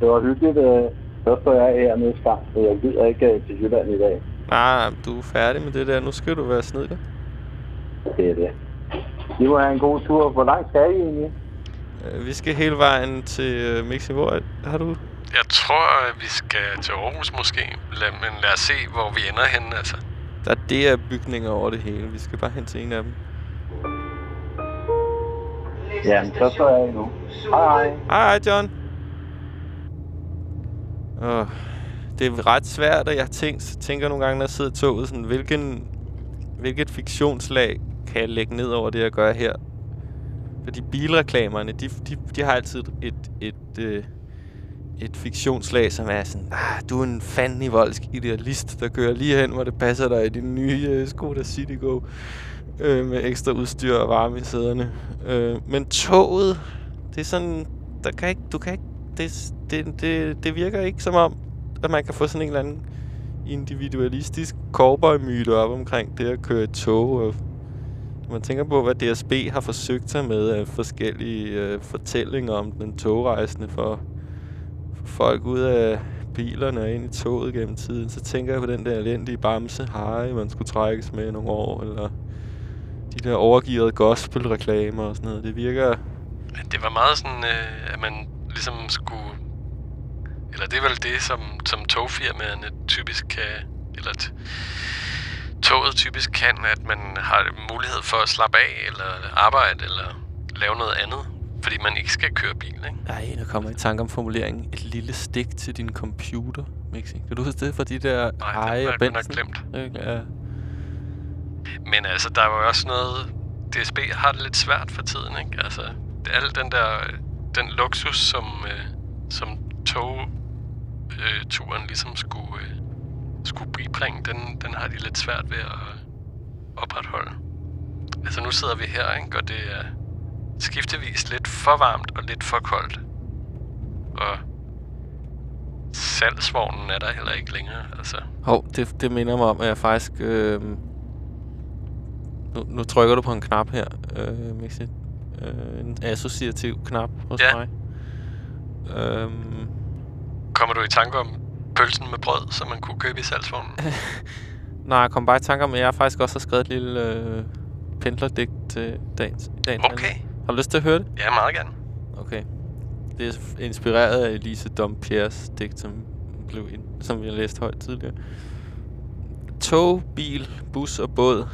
det var hyggeligt. øh. Så står jeg hernede i Skam, så jeg gider ikke øh, til Jylland i dag. Nej, du er færdig med det der. Nu skal du være snedker. Det er det. Må have en god tur. Hvor langt skal I egentlig? Øh, vi skal hele vejen til øh. Hvor er- har du... Jeg tror, at vi skal til Aarhus måske. Lad, men lad os se, hvor vi ender henne, altså. Der er det her bygninger over det hele. Vi skal bare hen til en af dem. Jamen, så står jeg nu. Hej, hej. Hej, John. Åh, det er ret svært, og jeg tænker, tænker nogle gange, når jeg sidder i toget, sådan, hvilken, hvilket fiktionslag kan jeg lægge ned over det, jeg gør her? Fordi bilreklamerne, de, de, de har altid et, et, et, øh, et fiktionslag, som er sådan, ah, du er en fandelig voldsk idealist, der kører lige hen, hvor det passer dig i din nye øh, Skoda Citigo øh, med ekstra udstyr og varme i sæderne. Øh, men toget, det er sådan, der kan ikke, du kan ikke, det, det, det, det virker ikke som om, at man kan få sådan en eller anden individualistisk cowboy-myte op omkring det at køre i tog. Og man tænker på, hvad DSB har forsøgt sig med af forskellige øh, fortællinger om den togrejsende for, for folk ud af bilerne og ind i toget gennem tiden. Så tænker jeg på den der elendige bamse Harry, man skulle trækkes med i nogle år, eller de der overgivede gospel-reklamer og sådan noget. Det virker... Det var meget sådan, øh, at man ligesom skulle... Eller det er vel det, som, som togfirmaerne typisk kan... Eller toget typisk kan, at man har mulighed for at slappe af, eller arbejde, eller lave noget andet. Fordi man ikke skal køre bil, ikke? Ej, der kommer i tanke om formuleringen. Et lille stik til din computer, Mixi. Kan du huske det fra de der Harry har og jeg nok glemt. Ikke? Ja. Men altså, der var jo også noget... DSB har det lidt svært for tiden, ikke? Altså, al den der... Den luksus, som, øh, som togturen ligesom skulle, øh, skulle bibringe, den, den har de lidt svært ved at opretholde. Altså, nu sidder vi her, ikke? Og det er skiftevis lidt for varmt og lidt for koldt. Og salgsvognen er der heller ikke længere, altså. Hov, det, det minder mig om, at jeg faktisk... Øh, nu, nu trykker du på en knap her, øh, Mixi. Øh, en associativ knap hos Ja. mig. Øhm, Kommer du i tanke om pølsen med brød, som man kunne købe i salgsvognen? *laughs* nej, jeg kom bare i tanke om, at jeg faktisk også har skrevet et lille øh, pendlerdigt til dagens, dagens Okay. Har du lyst til at høre det? Ja, meget gerne. Okay. Det er inspireret af Elise Dompierres digt, som, blev ind, som vi har læst højt tidligere. Tog, bil, bus og båd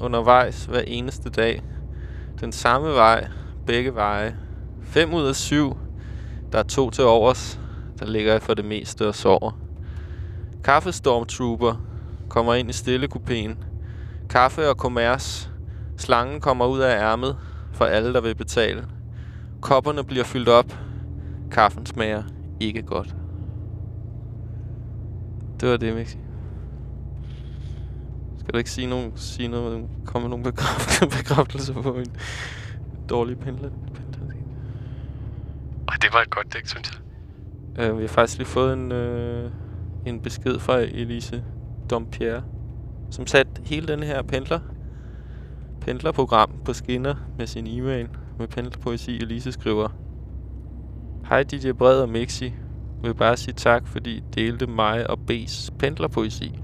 undervejs hver eneste dag. Den samme vej, begge veje. Fem ud af syv. Der er to til overs. Der ligger jeg for det meste og sover. Kaffestormtrooper kommer ind i stillekupéen. Kaffe og kommers. Slangen kommer ud af ærmet for alle, der vil betale. Kopperne bliver fyldt op. Kaffen smager ikke godt. Det var det, Mixi. Skal du ikke sige, nogen, sige noget, komme med bekræftelse *laughs* bekræft- på min dårlige pendler? Og det var et godt dæk, synes jeg. Øh, vi har faktisk lige fået en, uh, en besked fra Elise Dompierre, som satte hele den her pendler pendlerprogram på skinner med sin e-mail, med pendlerpoesi. Elise skriver, Hej DJ Bred og Mixi. Vil bare sige tak, fordi I delte mig og B's pendlerpoesi.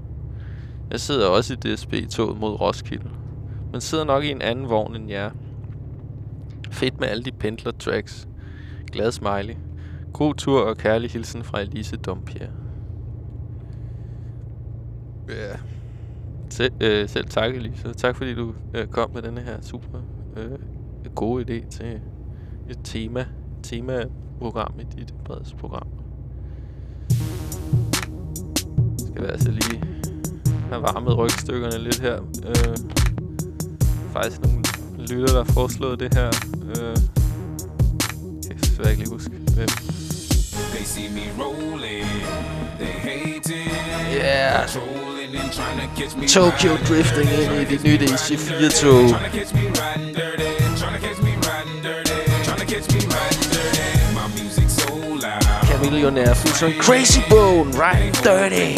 Jeg sidder også i DSB-toget mod Roskilde, men sidder nok i en anden vogn end jer. Fedt med alle de pendler-tracks. Glad smiley. God tur og kærlig hilsen fra Elise Dompierre. Ja. Selv, øh, selv tak, Elise. Tak fordi du øh, kom med denne her super øh, gode idé til et tema, tema-program i dit breds program. Skal vi altså lige have varmet rygstykkerne lidt her. Øh, faktisk nogle lytter, der har foreslået det her. Øh, jeg kan ikke lige huske, hvem. They see me rolling, they hating. Yeah. Trying to catch me Tokyo drifting ind i det nye catch me DC4 riding tog. dirty, tryna catch me riding dirty, tryna catch me riding dirty, tryna catch me riding dirty. My music so loud. Chameleonaire featuring Crazy Bone, Riding Dirty.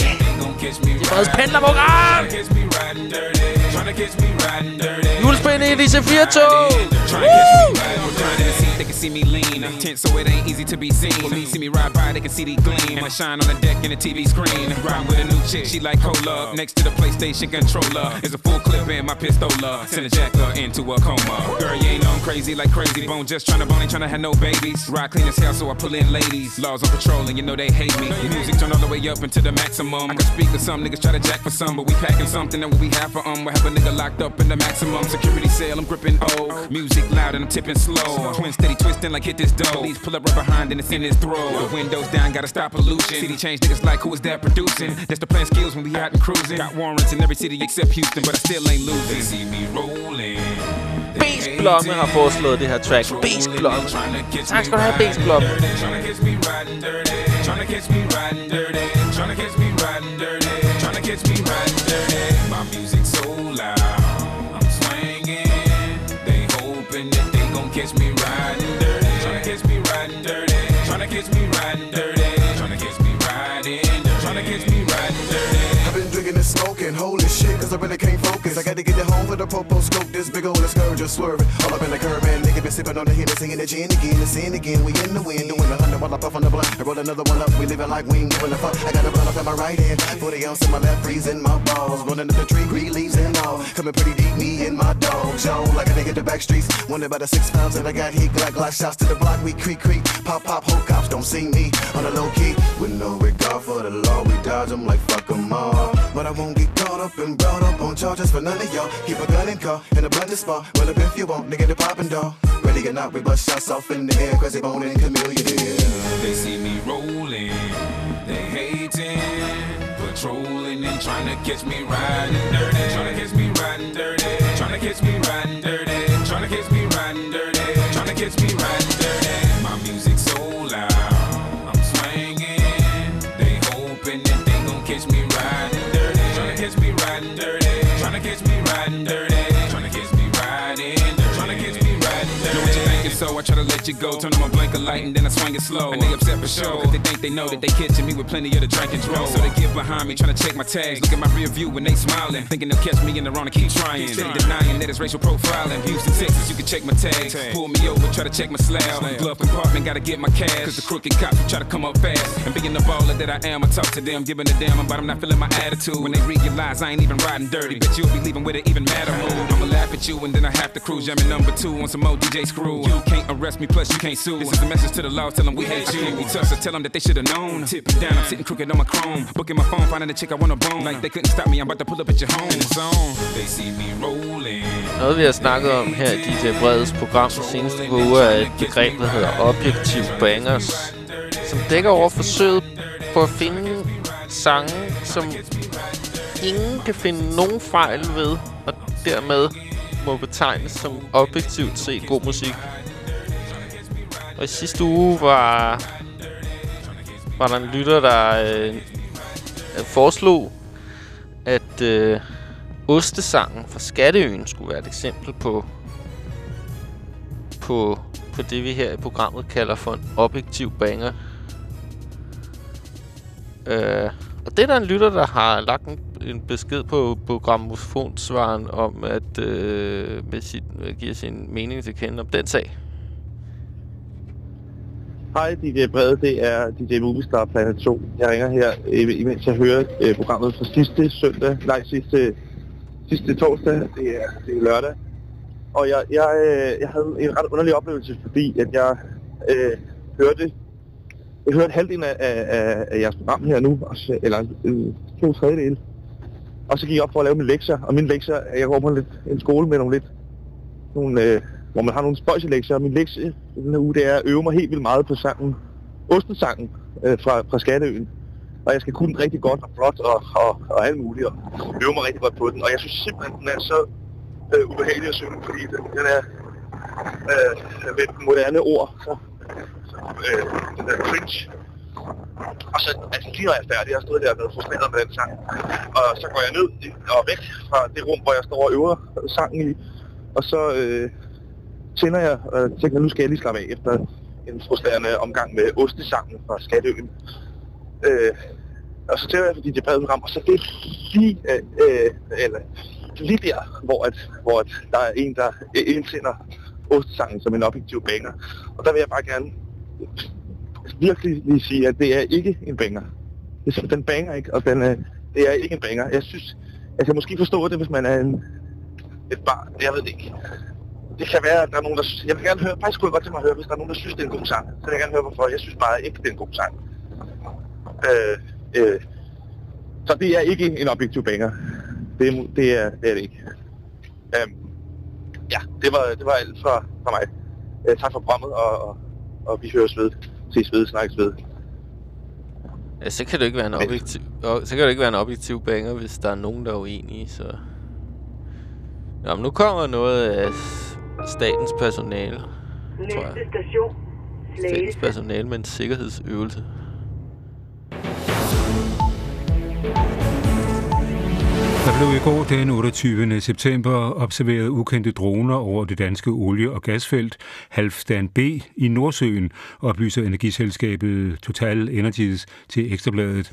Det er vores pendlerprogram! Julespænd i disse fire tog! They can see me lean, tense so it ain't easy to be seen. They see me ride by, they can see the gleam. I shine on the deck in the TV screen. Ride with a new chick, she like cola. Next to the PlayStation controller is a full clip in my pistola. Send a jacker into a coma. Girl, you ain't know crazy like crazy bone. Just tryna bone, ain't tryna have no babies. Ride clean as hell, so I pull in ladies. Laws on patrol, and you know they hate me. Music turn all the way up into the maximum. I can speak to some niggas try to jack for some, but we packing something that we have for um. We have a nigga locked up in the maximum security cell. I'm gripping O. Music loud and I'm tipping slow. Twin steady twisting like hit this dough. Please pull up right behind and it's in his throat. The windows down, gotta stop pollution. City change niggas like who is that producing? That's the plan skills when we out and cruising. Got warrants in every city except Houston, but I still ain't losing. They see me rolling. Beast Blomme har foreslået det her track. Beast Blomme. Tak skal du have, Beast Blomme. Tryna catch me riding dirty, tryna catch me riding dirty, cause I really can't focus. I gotta get it home for the popo scope, this big old scourge just swerving. All up in the curb, man, nigga been sipping on the Hennessy and the gin again, the sin again. We in the wind, doing a hundred while I puff on the blunt. Roll another one up, we living like we ain't giving a fuck. I got a blunt up in my right hand, 40 ounce in my left, freezing my balls. Running up the tree, green leaves and all. Coming pretty deep, me and my dog, Joe. Like a nigga the back streets, wonder about the six pounds that I got here. Glock, glock shots to the block, we creak, creak. Pop, pop, whole cops don't see me on the low key. With no regard for the law, we dodge them like fuck 'em all. But I won't get caught up and brought up on charges for none of y'all. Keep a gun in car and a blunt to spar. Well, up if you want, nigga, the poppin' dog. Ready or not, we bust shots off in the air, crazy bone and chameleon. They see me rolling, they hating, patrolling and trying to catch me riding dirty, trying to catch me riding dirty, trying to catch me riding dirty, trying to catch me riding dirty, trying to catch me riding so I try to let you go. Turn on my blinker light and then I swing it slow. And they upset for sure, cause they think they know that they catching me with plenty of the drink and. So they get behind me, trying to check my tags. Look at my rear view when they smiling. Thinking they'll catch me in the wrong and keep trying. Steady denying that it's racial profiling. Houston, Texas, you can check my tags. Pull me over, try to check my slab. Glove compartment, gotta get my cash. Cause the crooked cops try to come up fast. And being the baller that I am, I talk to them, giving a damn about I'm not feeling my attitude. When they realize I ain't even riding dirty, bet you'll be leaving with an even madder mood. I'ma laugh at you and then I have to cruise. Jamming number two on some old DJ screw. You can't arrest me, plus you can't sue. This is a message to the law, tell them we hate you. We touch, so tell them that they should have known. Tip it down, I'm sitting crooked on my chrome. Booking my phone, finding a chick I wanna bone. Like they couldn't stop me, I'm about to pull up at your home. And it's on. They see me rolling. Noget, vi har snakket om her i DJ Breds program de seneste par uger, er et begreb, der hedder objektiv bangers, som dækker over forsøget på at finde sange, som ingen kan finde nogen fejl ved, og dermed må betegnes som objektivt set god musik. Og i sidste uge var, var der en lytter, der øh, foreslog, at øh, Ostesangen fra Skatteøen skulle være et eksempel på, på, på det, vi her i programmet kalder for en objektiv banger. Øh, og det er der en lytter, der har lagt en, en besked på, på gramofonsvaren om, at øh, med sit, øh, giver sin mening til kende om den sag. Hej DJ Brede, det er DJ Movistar Planet 2. Jeg ringer her, øh, imens jeg hører øh, programmet fra sidste søndag, nej sidste, sidste torsdag, det er, det er lørdag. Og jeg, jeg, øh, jeg havde en ret underlig oplevelse, fordi at jeg øh, hørte, jeg hørte halvdelen af, af, af jeres program her nu, eller øh, to tredjedele. Og så gik jeg op for at lave mine lektier, og mine lektier, jeg går på en, lidt, en skole med nogle lidt, nogle, øh, hvor man har nogle spøjselektier, og min lektie i den her uge, det er at øve mig helt vildt meget på sangen, Ostensangen øh, fra, fra Skatteøen. Og jeg skal kunne den rigtig godt og flot og, og, og alt muligt, og øve mig rigtig godt på den. Og jeg synes simpelthen, den er så øh, ubehagelig at synge, fordi den, den er øh, med moderne ord, så, så øh, den er cringe. Og så, altså lige når jeg er færdig, jeg har stået der og været frustreret med den sang. Og så går jeg ned og væk fra det rum, hvor jeg står og øver sangen i. Og så øh, tænder jeg øh, og tænker, nu skal jeg lige slappe af efter en frustrerende omgang med Ostesangen fra Skatteøen. Øh, og så tænder jeg for DJ program, og så det er lige, øh, øh, eller, lige der, hvor, at, hvor at der er en, der indsender Ostesangen som en objektiv banger. Og der vil jeg bare gerne virkelig lige sige, at det er ikke en banger. Det, den banger ikke, og den, øh, det er ikke en banger. Jeg synes, jeg kan måske forstå det, hvis man er en, et barn. Jeg ved det ikke. Det kan være, at der er nogen, der... Jeg vil gerne høre... Faktisk kunne jeg godt tænke mig at høre, hvis der er nogen, der synes, det er en god sang. Så vil jeg gerne høre, hvorfor. Jeg synes bare ikke, det er en god sang. Øh, øh, så det er ikke en objektiv banger. Det er, det er, det er det ikke. Øh, ja, det var, det var alt fra, fra mig. Øh, tak for programmet, og, og, og vi høres ved. Ses ved, snakkes ved. Ja, så kan det ikke være en objektiv, så kan det ikke være en objektiv banger, hvis der er nogen, der er uenige, så... Nå, men nu kommer noget af statens personale, tror jeg. Næste station. Statens personale med en sikkerhedsøvelse. Der blev i går den 28. september observeret ukendte droner over det danske olie- og gasfelt Halfdan B i Nordsøen, oplyser energiselskabet Total Energies til Ekstrabladet.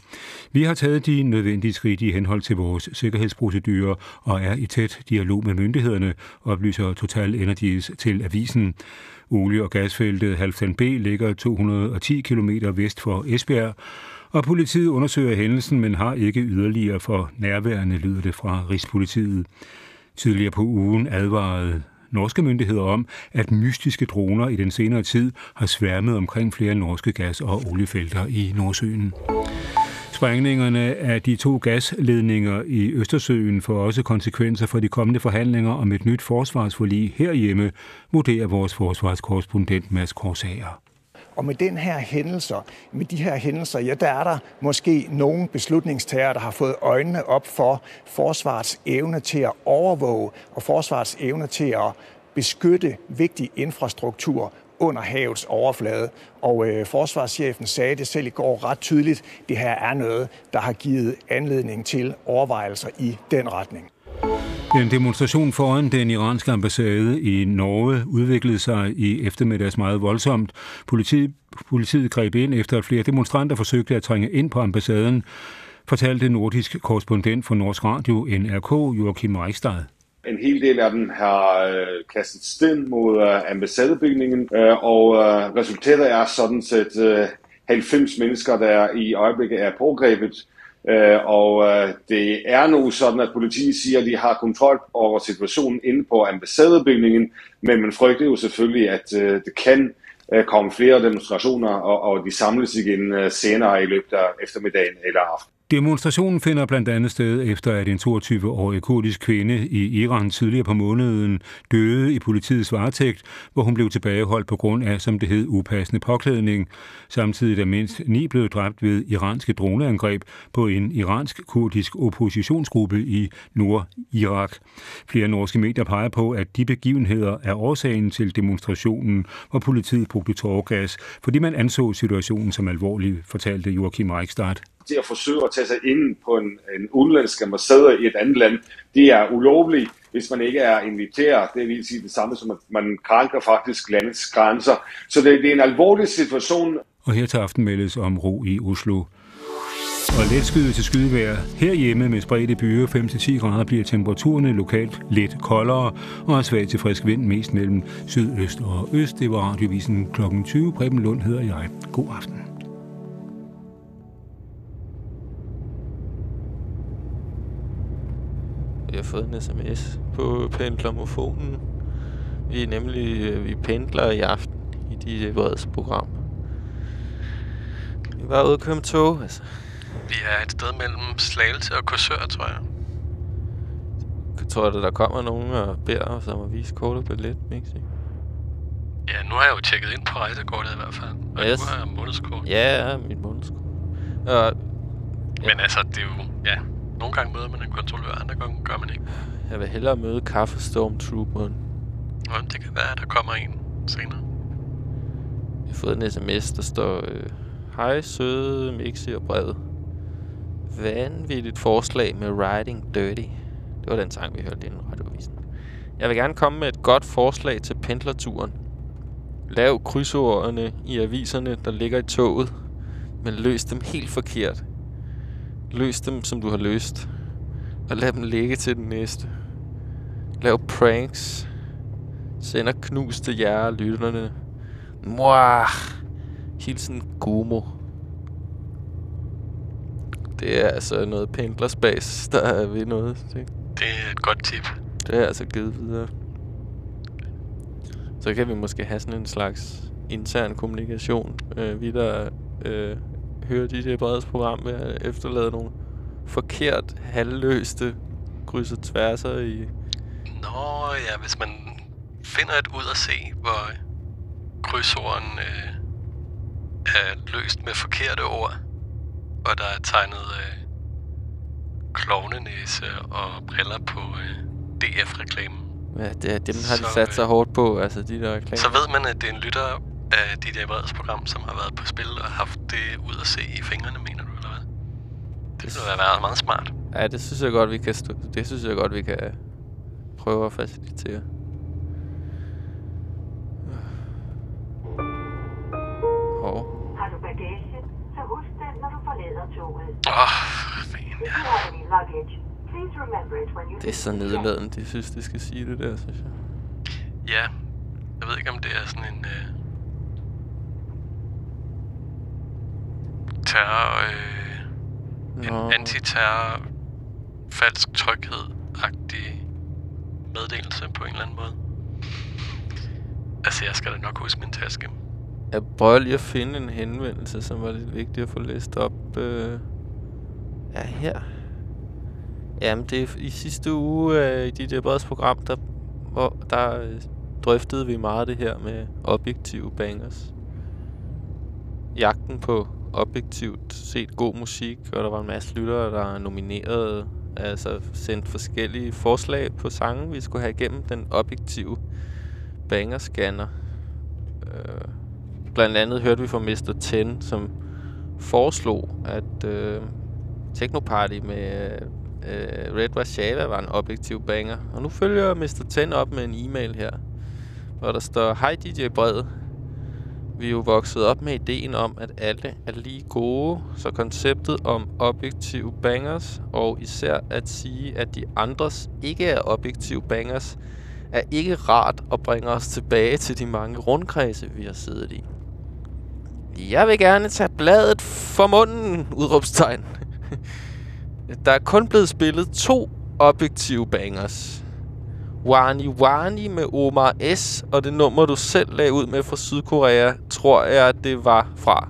Vi har taget de nødvendige skridt i henhold til vores sikkerhedsprocedurer og er i tæt dialog med myndighederne, oplyser Total Energies til avisen. Olie- og gasfeltet Halfdan B ligger 210 km vest for Esbjerg, og politiet undersøger hændelsen, men har ikke yderligere for nærværende, lyder det fra Rigspolitiet. Tidligere på ugen advarede norske myndigheder om, at mystiske droner i den senere tid har sværmet omkring flere norske gas- og oliefelter i Nordsøen. Sprængningerne af de to gasledninger i Østersøen får også konsekvenser for de kommende forhandlinger om et nyt forsvarsforlig herhjemme, vurderer vores forsvarskorrespondent Mads Korsager. Og med den her hændelser, med de her hændelser, ja, der er der måske nogle beslutningstager, der har fået øjnene op for forsvarets evne til at overvåge og forsvarets evne til at beskytte vigtig infrastruktur under havets overflade. Og øh, forsvarschefen sagde det selv i går ret tydeligt. Det her er noget, der har givet anledning til overvejelser i den retning. En demonstration foran den iranske ambassade i Norge udviklede sig i eftermiddags meget voldsomt. Politiet, politiet greb ind efter, at flere demonstranter forsøgte at trænge ind på ambassaden, fortalte nordisk korrespondent for Norsk Radio NRK, Joachim Reichstad. En hel del af dem har øh, kastet sten mod øh, ambassadebygningen, øh, og øh, resultatet er sådan set øh, 90 mennesker, der i øjeblikket er pågrebet. Øh, og øh, det er nu sådan, at politiet siger, at de har kontrol over situationen inde på ambassadebygningen, men man frygter jo selvfølgelig, at øh, det kan øh, komme flere demonstrationer, og, og de samles igen øh, senere i løbet af eftermiddagen eller aften. Demonstrationen finder blandt andet sted efter, at en 22-årig kurdisk kvinde i Iran tidligere på måneden døde i politiets varetægt, hvor hun blev tilbageholdt på grund af, som det hed, upassende påklædning. Samtidig er mindst ni blev dræbt ved iranske droneangreb på en iransk-kurdisk oppositionsgruppe i Nord-Irak. Flere norske medier peger på, at de begivenheder er årsagen til demonstrationen, hvor politiet brugte tårgas, fordi man anså situationen som alvorlig, fortalte Joachim Reichstadt til at forsøge at tage sig ind på en, en udenlandsk ambassade i et andet land, det er ulovligt, hvis man ikke er inviteret. Det vil sige det samme som, at man krænker faktisk landets grænser. Så det, det er en alvorlig situation. Og her til aften meldes om ro i Oslo. Og let skyde til skydevejr. Herhjemme med spredte byer 5-10 grader bliver temperaturerne lokalt lidt koldere og er svag til frisk vind mest mellem sydøst og øst. Det var radiovisen kl. 20. Preben Lund hedder jeg. God aften. Vi har fået en sms på pendlermofonen. Vi er nemlig øh, vi pendler i aften i DJ Breds program. Vi var ude og køre med tog, altså. Vi er et sted mellem Slagelse og Korsør, tror jeg. Jeg tror, at der kommer nogen og beder os om at vise kort og billet, Mixi. Ja, nu har jeg jo tjekket ind på rejsekortet i hvert fald. Og Yes. du har månedskort. Ja, ja, mit månedskort. Og Men altså, det er jo... Ja, nogle gange møder man en kontrollør, andre gange gør man ikke. jeg vil hellere møde kaffestormtrooperen. Og det kan være, at der kommer en senere. Jeg har fået en sms, der står... Øh, Hej søde Mixi og brevet. Vanvittigt forslag med Riding Dirty. Det var den sang, vi hørte inden radioavisen. Jeg vil gerne komme med et godt forslag til pendlerturen. Lav krydsordene i aviserne, der ligger i toget, men løs dem helt forkert. Løs dem, som du har løst. Og lad dem ligge til den næste. Lav pranks. Sender knus til jer, lytterne. Mwah! Hilsen Gomo. Det er altså noget pendlerspace, der er ved noget. Det, Det er et godt tip. det er altså givet videre. Så kan vi måske have sådan en slags intern kommunikation. Øh, vi der øh, hører de der breds program ved at efterlade nogle forkert halvløste kryds og tværser i... Nå ja, hvis man finder et ud at se, hvor krydsorden øh, er løst med forkerte ord, og der er tegnet øh, klovnenæse og briller på øh, DF-reklamen, Ja, det, dem har de Så, sat sig hårdt på, altså de der reklamer. så ved man, at det er en lytter af DJ Breds program, som har været på spil og haft det ud at se i fingrene, mener du, eller hvad? Det ville være meget smart. Ja, det synes jeg godt, vi kan det synes jeg godt, vi kan prøve at facilitere. Hov. Har du bagage, så husk den, når du forlader toget. Åh, oh, when you Det er så nedladende, de synes, det skal sige det der, synes jeg. Ja, jeg ved ikke, om det er sådan en øh, terror, øh, Nå. en antiterror, falsk tryghed-agtig meddelelse på en eller anden måde. Altså, jeg skal da nok huske min taske. Jeg prøver lige at finde en henvendelse, som var lidt vigtig at få læst op. Øh. Ja, her. Jamen, det er i sidste uge øh, i dit breds program, der, hvor, der øh, drøftede vi meget det her med objektive bangers. Jagten på objektivt set god musik, og der var en masse lyttere, der nominerede, altså sendt forskellige forslag på sange, vi skulle have igennem den objektive bangerscanner. Øh, blandt andet hørte vi fra Mr. Ten, som foreslog, at øh, Technoparty med øh, Red Warszawa var en objektiv banger. Og nu følger Mr. Ten op med en e-mail her, hvor der står, Hej DJ Bred. Vi jo vokset op med ideen om, at alle er lige gode, så konceptet om objektive bangers, og især at sige, at de andres ikke er objektive bangers, er ikke rart og bringer os tilbage til de mange rundkredse, vi har siddet i. Jeg vil gerne tage bladet for munden, udråbstegn. *laughs* Der er kun blevet spillet to objektive bangers. Wani Wani med Omar S. og det nummer, du selv lagde ud med fra Sydkorea, tror jeg, det var fra.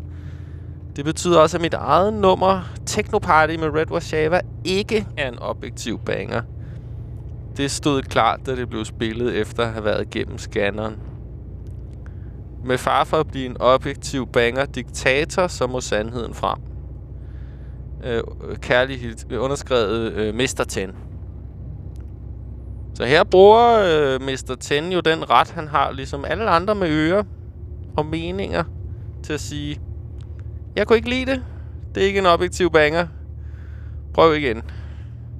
Det betyder også, at mit eget nummer, Technoparty med Red Warszawa, ikke er en objektiv banger. Det stod klart, da det blev spillet efter at have været gennem scanneren. Med far for at blive en objektiv banger diktator, så må sandheden frem. Øh, kærlig underskrevet øh, Mr. Ten. Så her bruger øh, Mr. Ten jo den ret, han har, ligesom alle andre med ører og meninger, til at sige, jeg kunne ikke lide det. Det er ikke en objektiv banger. Prøv igen.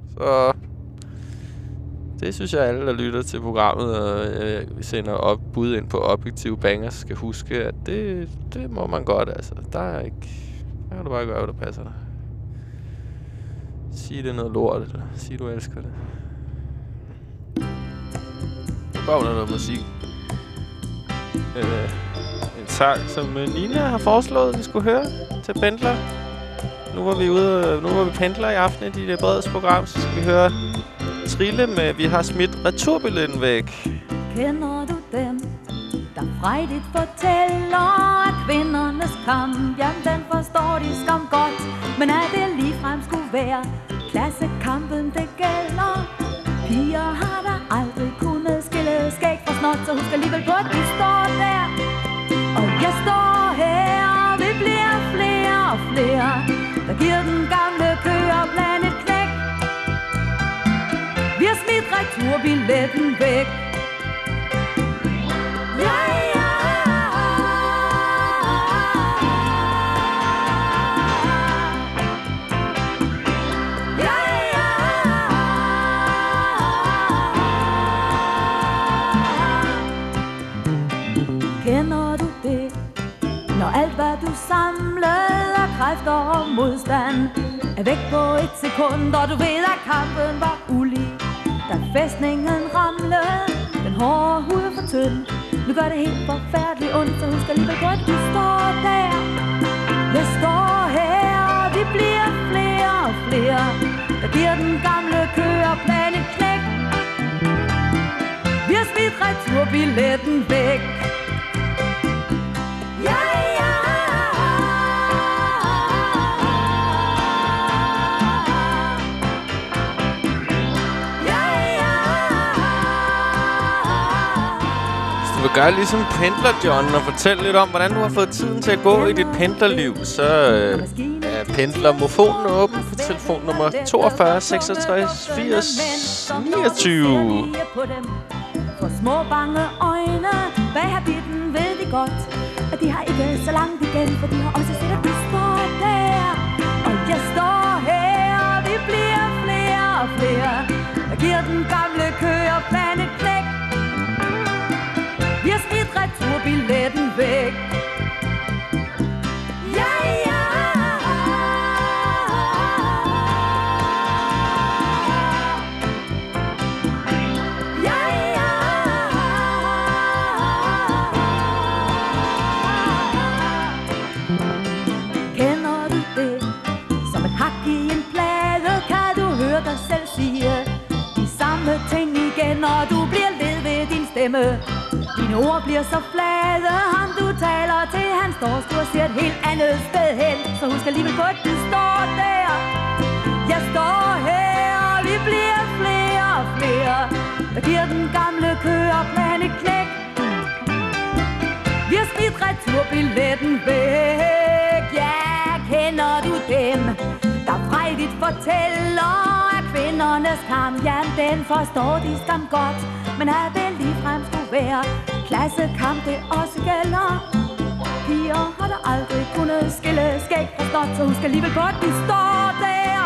Så det synes jeg, alle, der lytter til programmet og øh, sender op, bud ind på objektive bangers, skal huske, at det, det må man godt, altså. Der er ikke... Der kan du bare gøre, hvad der passer dig. Sig det noget lort, eller sig du elsker det. Bare under noget musik. Øh, en sang, som øh, Nina har foreslået, vi skulle høre til pendler. Nu var vi ude, øh, nu var vi pendler i aften i dit øh, brede program, så skal vi høre Trille med Vi har smidt returbilletten væk. Kender du dem, der frejdigt fortæller, at kvindernes kamp, jamen den forstår de skam godt. Men at det ligefrem skulle være klassekampen, det gælder. Piger har der aldrig snot, så husk alligevel på, at du står der. Og jeg står her, og vi bliver flere og flere, der giver den gamle køreplan et knæk. Vi har smidt returbilletten væk. Yeah! Samlede kræfter og modstand. Er væk på et sekund, og du ved at kampen var ulig. Da fæstningen ramlede, den hårde hud for tynd Nu gør det helt forfærdeligt ondt, så husk alligevel godt, du står der. Jeg står her, og vi bliver flere og flere. Der giver den gamle køreplan et knæk. Vi har smidt returbilletten væk. Vil gøre ligesom Pendler John og fortælle lidt om, hvordan du har fået tiden til at gå i dit pendlerliv, så øh, er pendlermofonen åben? På telefonnummer 42 66 80 29. For små bange øjne Bag habitten ved de godt? At de har ikke så langt igen For de har også set, at du står der. Og jeg står her Og vi bliver flere og flere. Har smidt returbilletten væk Ja, ja Ja, ja. Kender du det? Som et hak i en plade kan du høre dig selv sige de samme ting igen, og du bliver led ved din stemme. Dine ord bliver så flade, ham du taler til, han står og siger et helt andet sted hen. Så husk alligevel på, at du står der. Jeg står her, og vi bliver flere og flere, der giver den gamle køreplan et knæk. Vi har smidt returbilletten væk Ja, kender du dem Der frejdigt fortæller At kvindernes kamp Ja, den forstår de skam godt Men at det ligefrem skulle være Klassekamp det også gælder Piger har der aldrig kunnet skille skæg fra snot Så husk alligevel godt, vi står der.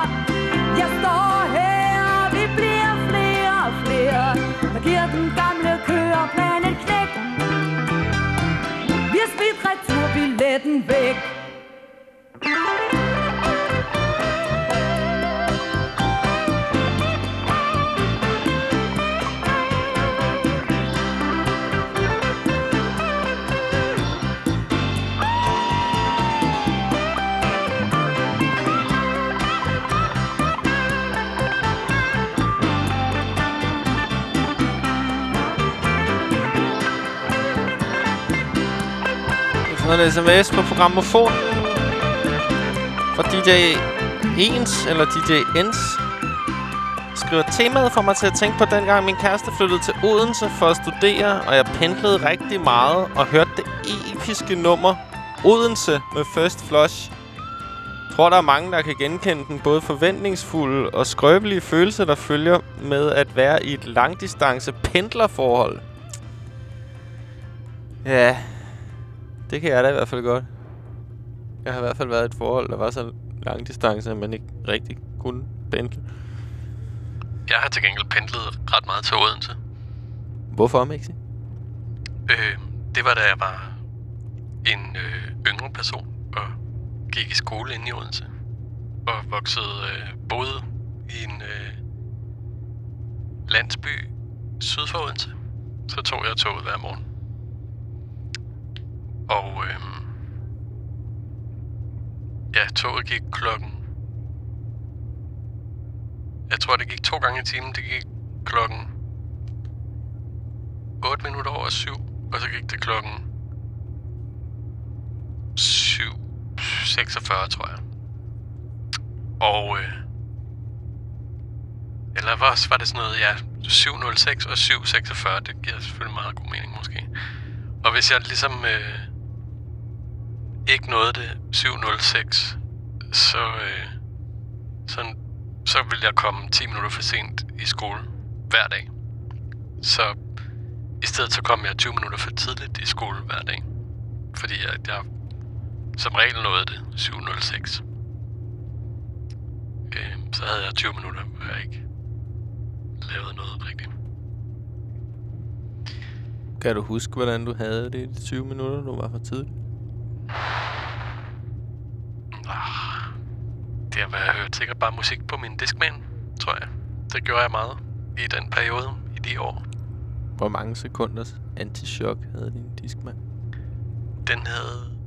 Jeg står her vi bliver flere og flere. Der giver den gamle køreplan et knæk. Vi har spidt returbilletten væk. Sådan en sms på programmofonen fra DJ Ens, eller DJ Ens. Skriver temaet for mig til at tænke på dengang min kæreste flyttede til Odense for at studere, og jeg pendlede rigtig meget og hørte det episke nummer Odense med First Flush. Jeg tror, der er mange, der kan genkende den både forventningsfulde og skrøbelige følelse, der følger med at være i et langdistance pendlerforhold. Ja, det kan jeg da i hvert fald godt. Jeg har i hvert fald været i et forhold, der var så lang distance, at man ikke rigtig kunne pendle. Jeg har til gengæld pendlet ret meget til Odense. Hvorfor, Mixi? Øh, det var da jeg var en øh, yngre person og gik i skole inde i Odense. Og voksede, øh, boede i en øh, landsby syd for Odense. Så tog jeg toget hver morgen. Og øhm, ja, toget gik klokken... Jeg tror, det gik to gange i timen. Det gik klokken 8 minutter over 7, og så gik det klokken 7.46, tror jeg. Og... Øh, eller var, var det sådan noget, ja, 706 og 746, det giver selvfølgelig meget god mening måske. Og hvis jeg ligesom øh, ikke nåede det 706, så, øh, så, så ville jeg komme 10 minutter for sent i skole hver dag. Så i stedet så kom jeg 20 minutter for tidligt i skole hver dag. Fordi jeg, jeg som regel nåede det 706. Øh, så havde jeg 20 minutter, hvor jeg ikke lavede noget rigtigt. Kan du huske, hvordan du havde det i de 20 minutter, du var for tidligt? Ah, det har været hørt sikkert bare musik på min Discman, tror jeg. Det gjorde jeg meget i den periode, i de år. Hvor mange sekunders anti-shock havde din Discman? Den havde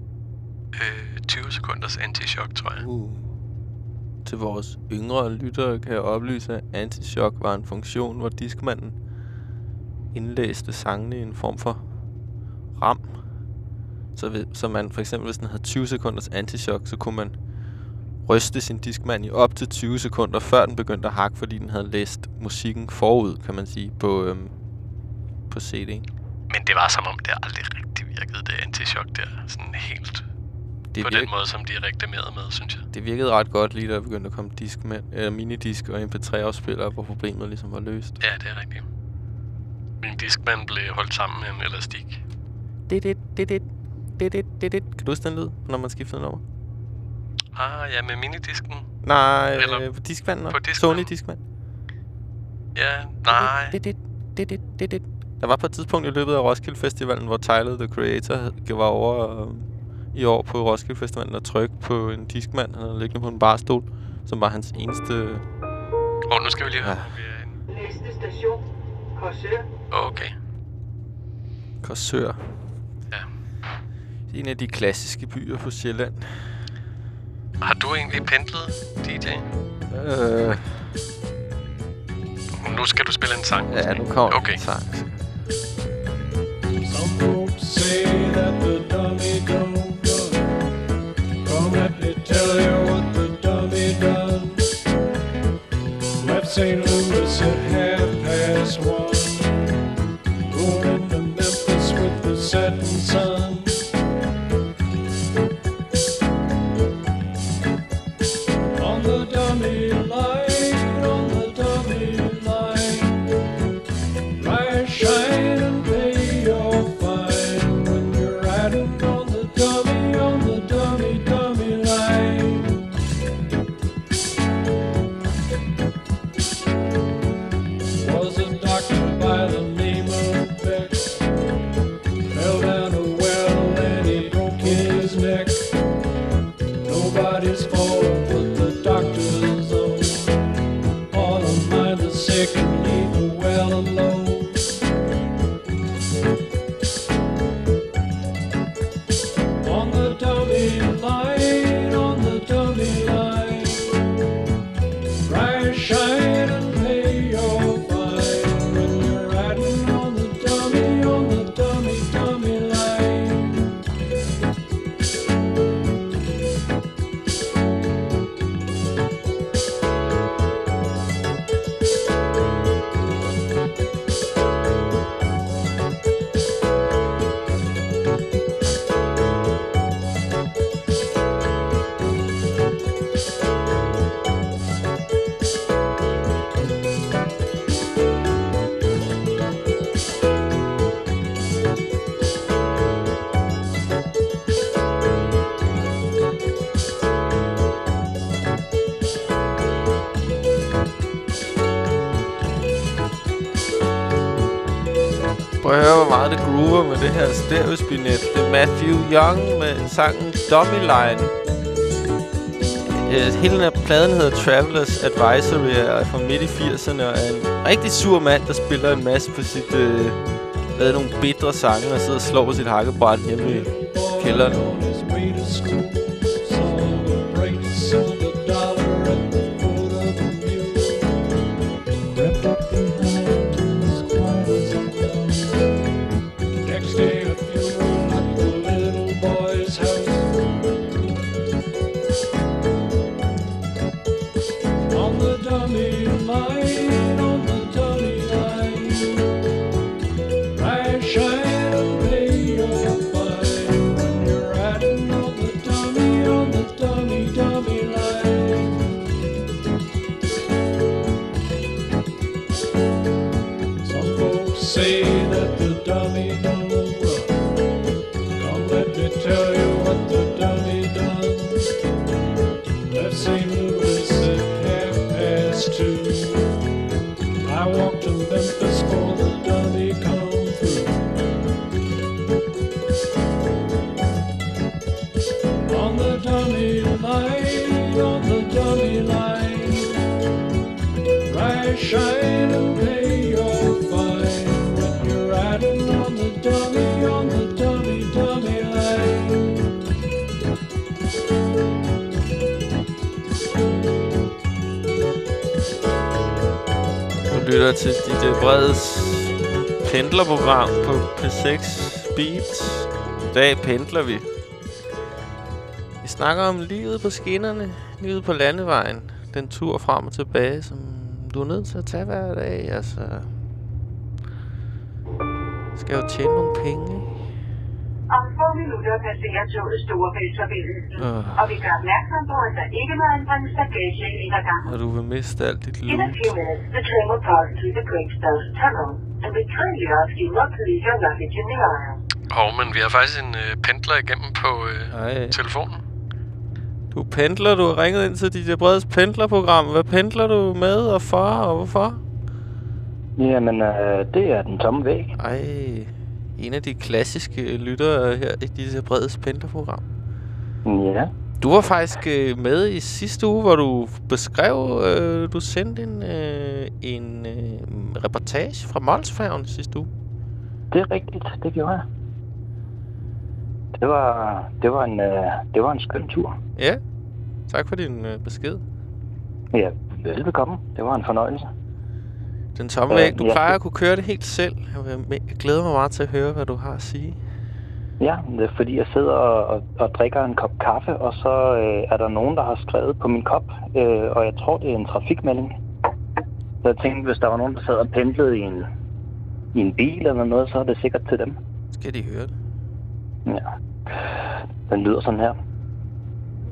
øh, 20 sekunders anti-shock, tror jeg. Uh. Til vores yngre lyttere kan jeg oplyse, at anti-shock var en funktion, hvor diskmanden indlæste sangene i en form for ram. Så, så man for eksempel, hvis den havde 20 sekunders anti-shock, så kunne man ryste sin diskmand i op til 20 sekunder, før den begyndte at hakke, fordi den havde læst musikken forud, kan man sige, på, øhm, på CD. Men det var som om, det aldrig rigtig virkede, det anti-shock der. Sådan helt det på virke... den måde, som de reklamerede med, synes jeg. Det virkede ret godt lige da der begyndte at komme disk med, eller minidisk og MP3-afspillere, hvor problemet ligesom var løst. Ja, det er rigtigt. Min diskmand blev holdt sammen med en elastik. Det, det, det, det, det, det, det, det. Kan du huske den lyd, når man skiftede nummer? Ah, ja, med minidisken. Nej, Eller øh, på diskmanden. På diskmanden. Sony diskmand. Ja, nej. Det, det, det, det, det, det. Der var på et tidspunkt i løbet af Roskilde Festivalen, hvor Tyler, the Creator, var over øh, i år på Roskilde Festivalen og trykke på en diskmand, han havde liggende på en barstol, som var hans eneste... Åh, oh, nu skal vi lige høre. Ja. Næste station, Korsør. Okay. Korsør. Ja. En af de klassiske byer på Sjælland. Har du egentlig pendlet, DJ? Øh... Nu skal du spille en sang. Ja, nu kommer okay. en sang. Some folks say that the dummy don't done. Come let me tell you what the dummy done. Left St. Louis at half past one. Her stereospinet. Det er Matthew Young med sangen Dummy Line. Øh, hele den her pladen hedder Travelers Advisory og er fra midt i 80'erne og er en rigtig sur mand, der spiller en masse på sit... Øh, lavet nogle bitre sange og sidder og slår på sit hakkebræt hjemme i kælderen. Pendler vi. Vi snakker om livet på skinnerne, livet på landevejen. Den tur frem og tilbage, som du er nødt til at tage hver dag. Altså, skal jo tjene nogle penge, ikke? Om få minutter passerer toget Storebæltsforbindelsen, Øh. og vi gør opmærksom på, at der ikke må anbringes bagage i indergangen. Og du vil miste alt dit In a loot. few minutes, the train will pass through the Great Tunnel, and we kindly ask you not to leave your luggage in the aisle. Hov, men vi har faktisk en øh, pendler igennem på øh, telefonen. Du pendler, du har ringet ind til DJ Breds pendlerprogram. Hvad pendler du med og for, og hvorfor? Jamen, øh, det er den tomme væg. Ej, en af de klassiske lyttere her i DJ Breds pendlerprogram. Ja. Du var faktisk øh, med i sidste uge, hvor du beskrev, øh, du sendte en, øh, en øh, reportage fra Molsfærgen sidste uge. Det er rigtigt, det gjorde jeg. Det var, det var, en, øh, det var en skøn tur. Ja, tak for din øh, besked. Ja, velbekomme. Det var en fornøjelse. Den tomme Øh, væg, du ja. plejer at kunne køre det helt selv. Jeg glæder mig meget til at høre, hvad du har at sige. Ja, det er fordi, jeg sidder og, og, og drikker en kop kaffe, og så øh, er der nogen, der har skrevet på min kop, øh, og jeg tror, det er en trafikmelding. Så jeg tænkte, hvis der var nogen, der sad og pendlede i en, i en bil eller noget, så er det sikkert til dem. Skal de høre det? Ja. Den lyder sådan her.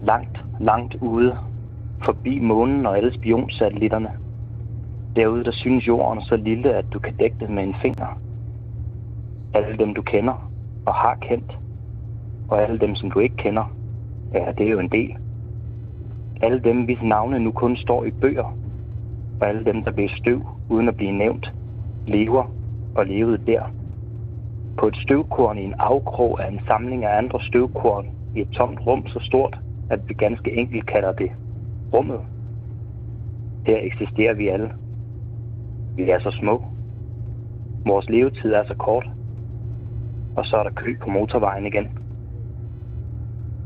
Langt, langt ude, forbi månen og alle spionsatellitterne. Derude, der synes jorden så lille, at du kan dække det med en finger. Alle dem, du kender og har kendt, og alle dem, som du ikke kender, ja, det er jo en del. Alle dem, hvis navne nu kun står i bøger, og alle dem, der blev støv uden at blive nævnt, lever og levede der. På et støvkorn i en afkrog af en samling af andre støvkorn i et tomt rum så stort, at vi ganske enkelt kalder det rummet. Her eksisterer vi alle. Vi er så små. Vores levetid er så kort. Og så er der kø på motorvejen igen.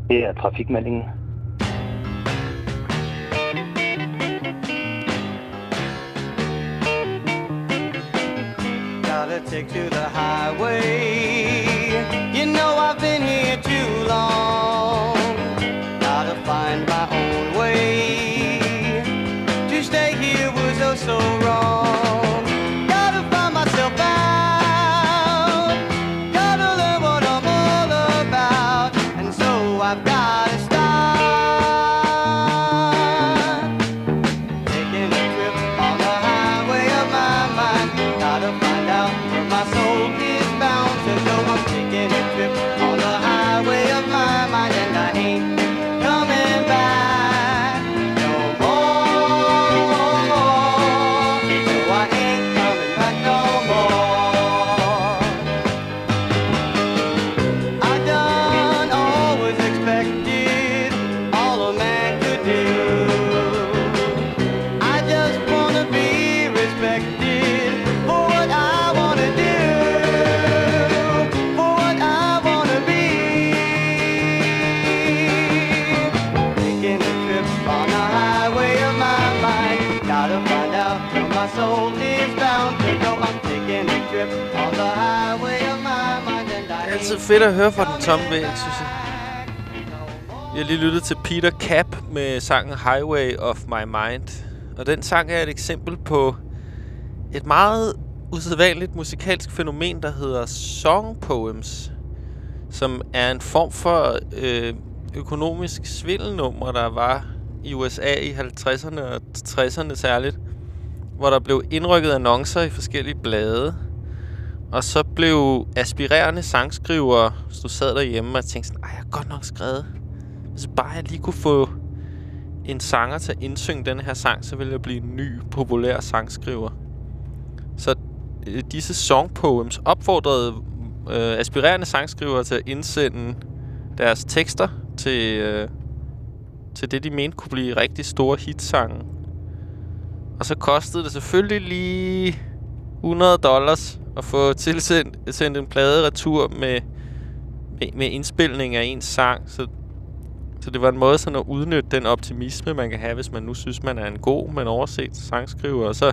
Det er trafikmeldingen. Gotta take to the highway. Fedt at høre fra den tomme væg, synes jeg. Vi har lige lyttet til Peter Cap med sangen Highway of My Mind. Og den sang er et eksempel på et meget usædvanligt musikalsk fænomen, der hedder song poems. Som er en form for øh, økonomisk svindelnummer, der var i USA i 50'erne og 60'erne særligt. Hvor der blev indrykket annoncer i forskellige blade. Og så blev aspirerende sangskrivere, så du sad derhjemme og tænkte sådan, ej, jeg har godt nok skrevet. Hvis bare jeg lige kunne få en sanger til at indsynge den her sang, så ville jeg blive en ny, populær sangskriver. Så øh, disse songpoems opfordrede øh, aspirerende sangskrivere til at indsende deres tekster til, øh, til det, de mente kunne blive rigtig store hitsange. Og så kostede det selvfølgelig lige 100 dollars at få tilsendt sendt en plade retur med, med, med indspilning af ens sang. Så, så det var en måde sådan at udnytte den optimisme, man kan have, hvis man nu synes, man er en god, men overset sangskriver. Og så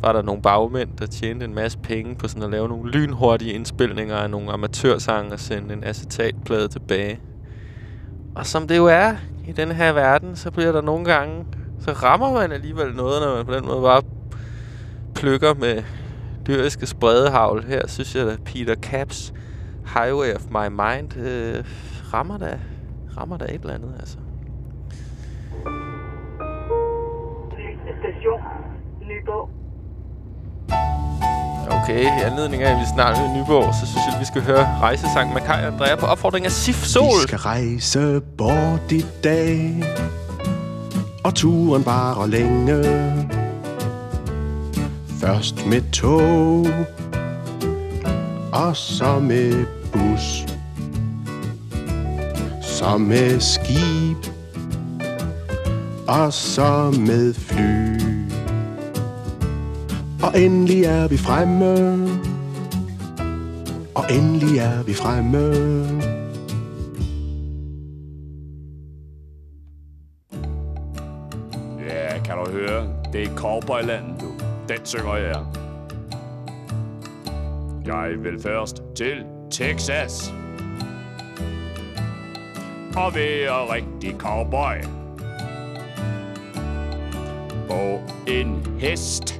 var der nogle bagmænd, der tjente en masse penge på sådan at lave nogle lynhurtige indspilninger af nogle amatørsange og sende en acetatplade tilbage. Og som det jo er i den her verden, så bliver der nogle gange... Så rammer man alligevel noget, når man på den måde bare plukker med lyriske spredehavl. Her synes jeg, at Peter Caps Highway of My Mind øh, rammer da rammer da et eller andet, altså. Station Nyborg. Okay, i anledning af, at vi snart er i Nyborg, så synes jeg, at vi skal høre rejsesang med Kai og Andrea på opfordring af Sif Sol. Vi skal rejse bort i dag, og turen varer længe. Først med tog, og så med bus. Så med skib, og så med fly. Og endelig er vi fremme, og endelig er vi fremme. Ja, kan du høre? Det er Cowboyland, du. Den synger jeg. Jeg vil først til Texas. Og være rigtig cowboy. På en hest.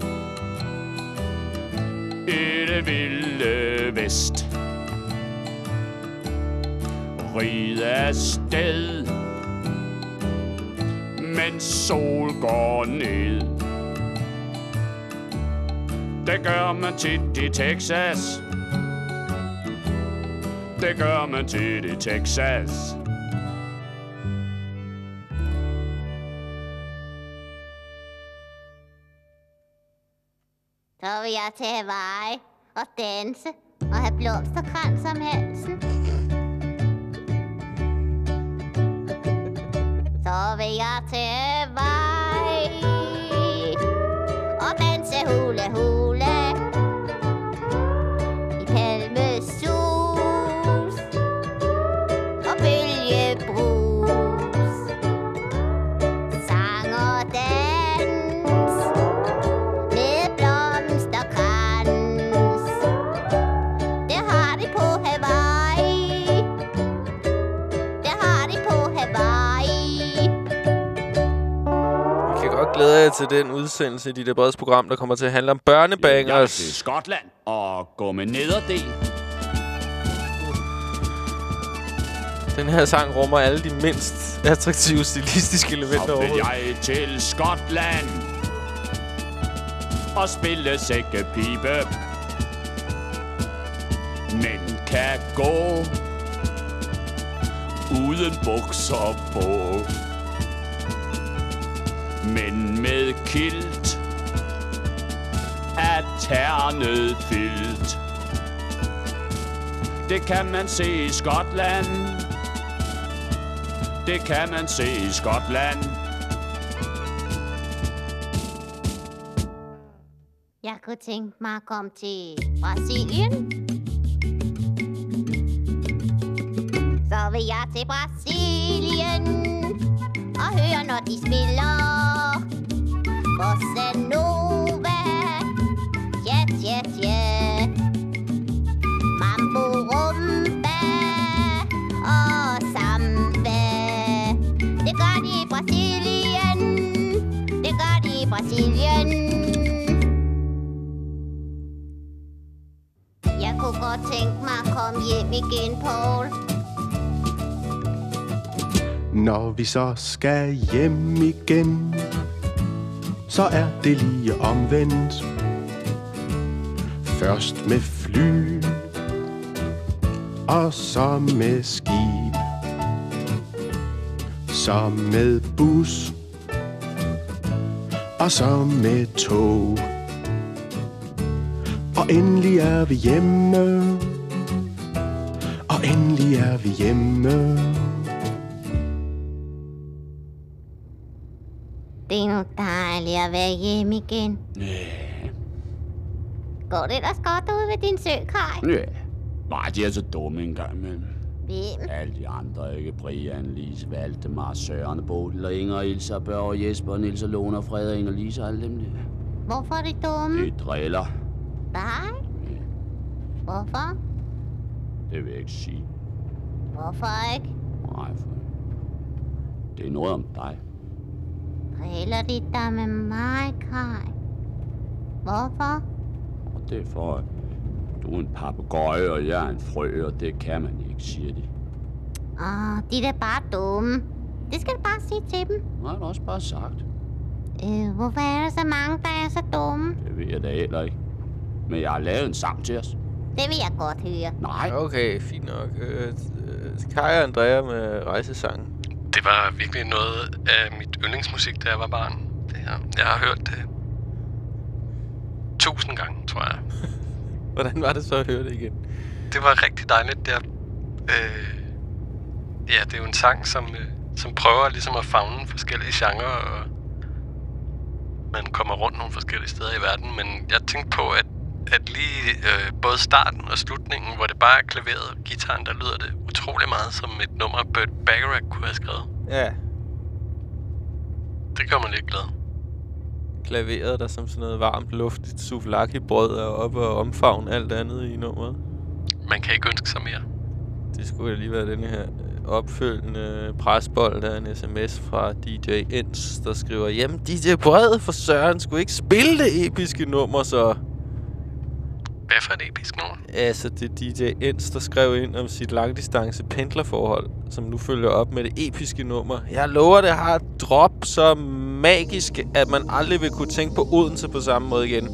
I det vilde vest. Ride afsted. Mens sol går ned. Det gør man tit i Texas. Det gør man tit i Texas. Så vil jeg til Hawaii og danse og have blomsterkrans om halsen. Så vil jeg til Hawaii og danse hula hula Jeg kan godt glæde jer til den udsendelse i dit Breds program, der kommer til at handle om Jeg børnebangers. til Skotland og gå med nederdel. Den her sang rummer alle de mindst attraktive stilistiske elementer Så vil overhovedet. jeg til Skotland og spille sækkepipe. Men kan gå uden bukser på. Men med kilt af ternet filt. Det kan man se i Skotland. Det kan man se i Skotland. Jeg kunne tænke mig at komme til Brasilien. Så vil jeg til Brasilien og høre, når de spiller. Bossa Nova, ja, ja, ja. Mambo rumba og samba. Det gør de i Brasilien, det gør de i Brasilien. Jeg kunne godt tænke mig at komme hjem igen, Paul. Når vi så skal hjem igen, så er det lige omvendt. Først med fly, og så med skib. Så med bus, og så med tog. Og endelig er vi hjemme, og endelig er vi hjemme. Det er nu dejligt at være hjemme igen. Ja. Går det ellers godt ude ved din sø, Kai? Ja. Nej, de er så dumme en gang imellem. Hvem? Alle de andre, ikke? Brian, Lise, Valdemar, Søren, Bodil og Inger, Ilse, Børge, Jesper, Niels og Lone, Frederik, Inger, Lise og alle dem der. Hvorfor er de dumme? Det driller. Dig? Hvorfor? Det vil jeg ikke sige. Hvorfor ikke? Nej, for... Det er noget om dig. Driller de dig med mig, Kai? Hvorfor? Og det er for, at du er en papegøje, og jeg er en frø, og det kan man ikke, siger de. Åh, de er da bare dumme. Det skal du bare sige til dem. Nej, det er også bare sagt. Øh, hvorfor er der så mange, der er så dumme? Det ved jeg da heller ikke. Men jeg har lavet en sang til os. Det vil jeg godt høre. Nej. Okay, fint nok. Øh, øh, Kai og Andrea med rejsesangen. Det var virkelig noget af mit yndlingsmusik, da jeg var barn. Det her. Jeg har hørt det tusind gange, tror jeg. *laughs* Hvordan var det så at høre det igen? Det var rigtig dejligt. Det er, øh, ja, det er jo en sang, som, øh, som prøver ligesom at fagne forskellige genrer, og man kommer rundt nogle forskellige steder i verden. Men jeg tænkte på, at, at lige øh, både starten og slutningen, hvor det bare er klaveret og gitaren, der lyder det utrolig meget som et nummer, Burt Bacharach kunne have skrevet. Ja. Det gør mig lidt glad. Klaveret, der som sådan noget varmt luftigt souvlaki-brød er oppe og omfavne alt andet i nummeret. Man kan ikke ønske sig mere. Det skulle lige være den her øh, opfølgende presbold, der er en sms fra DJ Ens, der skriver, Jamen, DJ Bred for Søren skulle ikke spille det episke nummer, så... Hvad for et episk nummer? Altså, det er DJ Ens, der skrev ind om sit langdistance pendlerforhold, som nu følger op med det episke nummer. Jeg lover, det har et drop så magisk, at man aldrig vil kunne tænke på Odense på samme måde igen.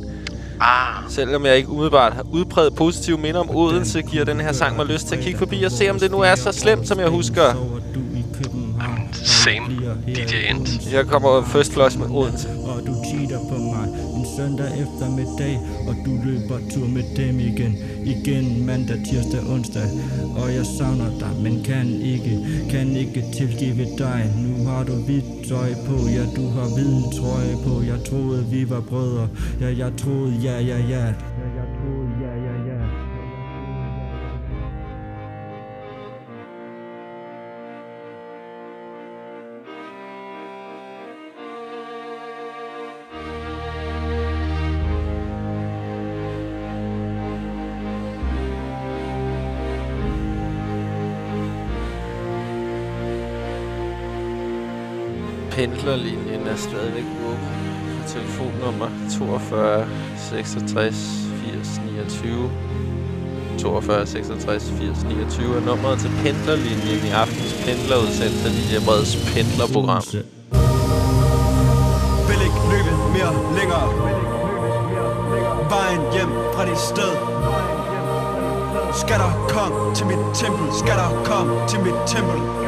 Ah. Selvom jeg ikke umiddelbart har udpræget positive minder om Odense, giver den her sang mig lyst til at kigge forbi og se, om det nu er så slemt, som jeg husker. Same DJ Ent. Jeg kommer first flush med Odense. Og du cheater på mig søndag eftermiddag Og du løber tur med dem igen. Igen mandag, tirsdag, onsdag Og jeg savner dig, men kan ikke Kan ikke tilgive dig. Nu har du hvidt tøj på Ja, du har hvid trøje på. Jeg troede vi var brødre. Ja, jeg troede ja, ja, ja. Pendlerlinjen er stadigvæk åben på telefonnummer 42 66 80 29. 42 66 80 29 er nummeret til pendlerlinjen i aftens pendlerudsendelse af DJ Breds pendlerprogram. Vil ikke løbe mere længere. Vejen hjem fra det sted. Skal der komme til mit tempel? Skal der komme til mit tempel?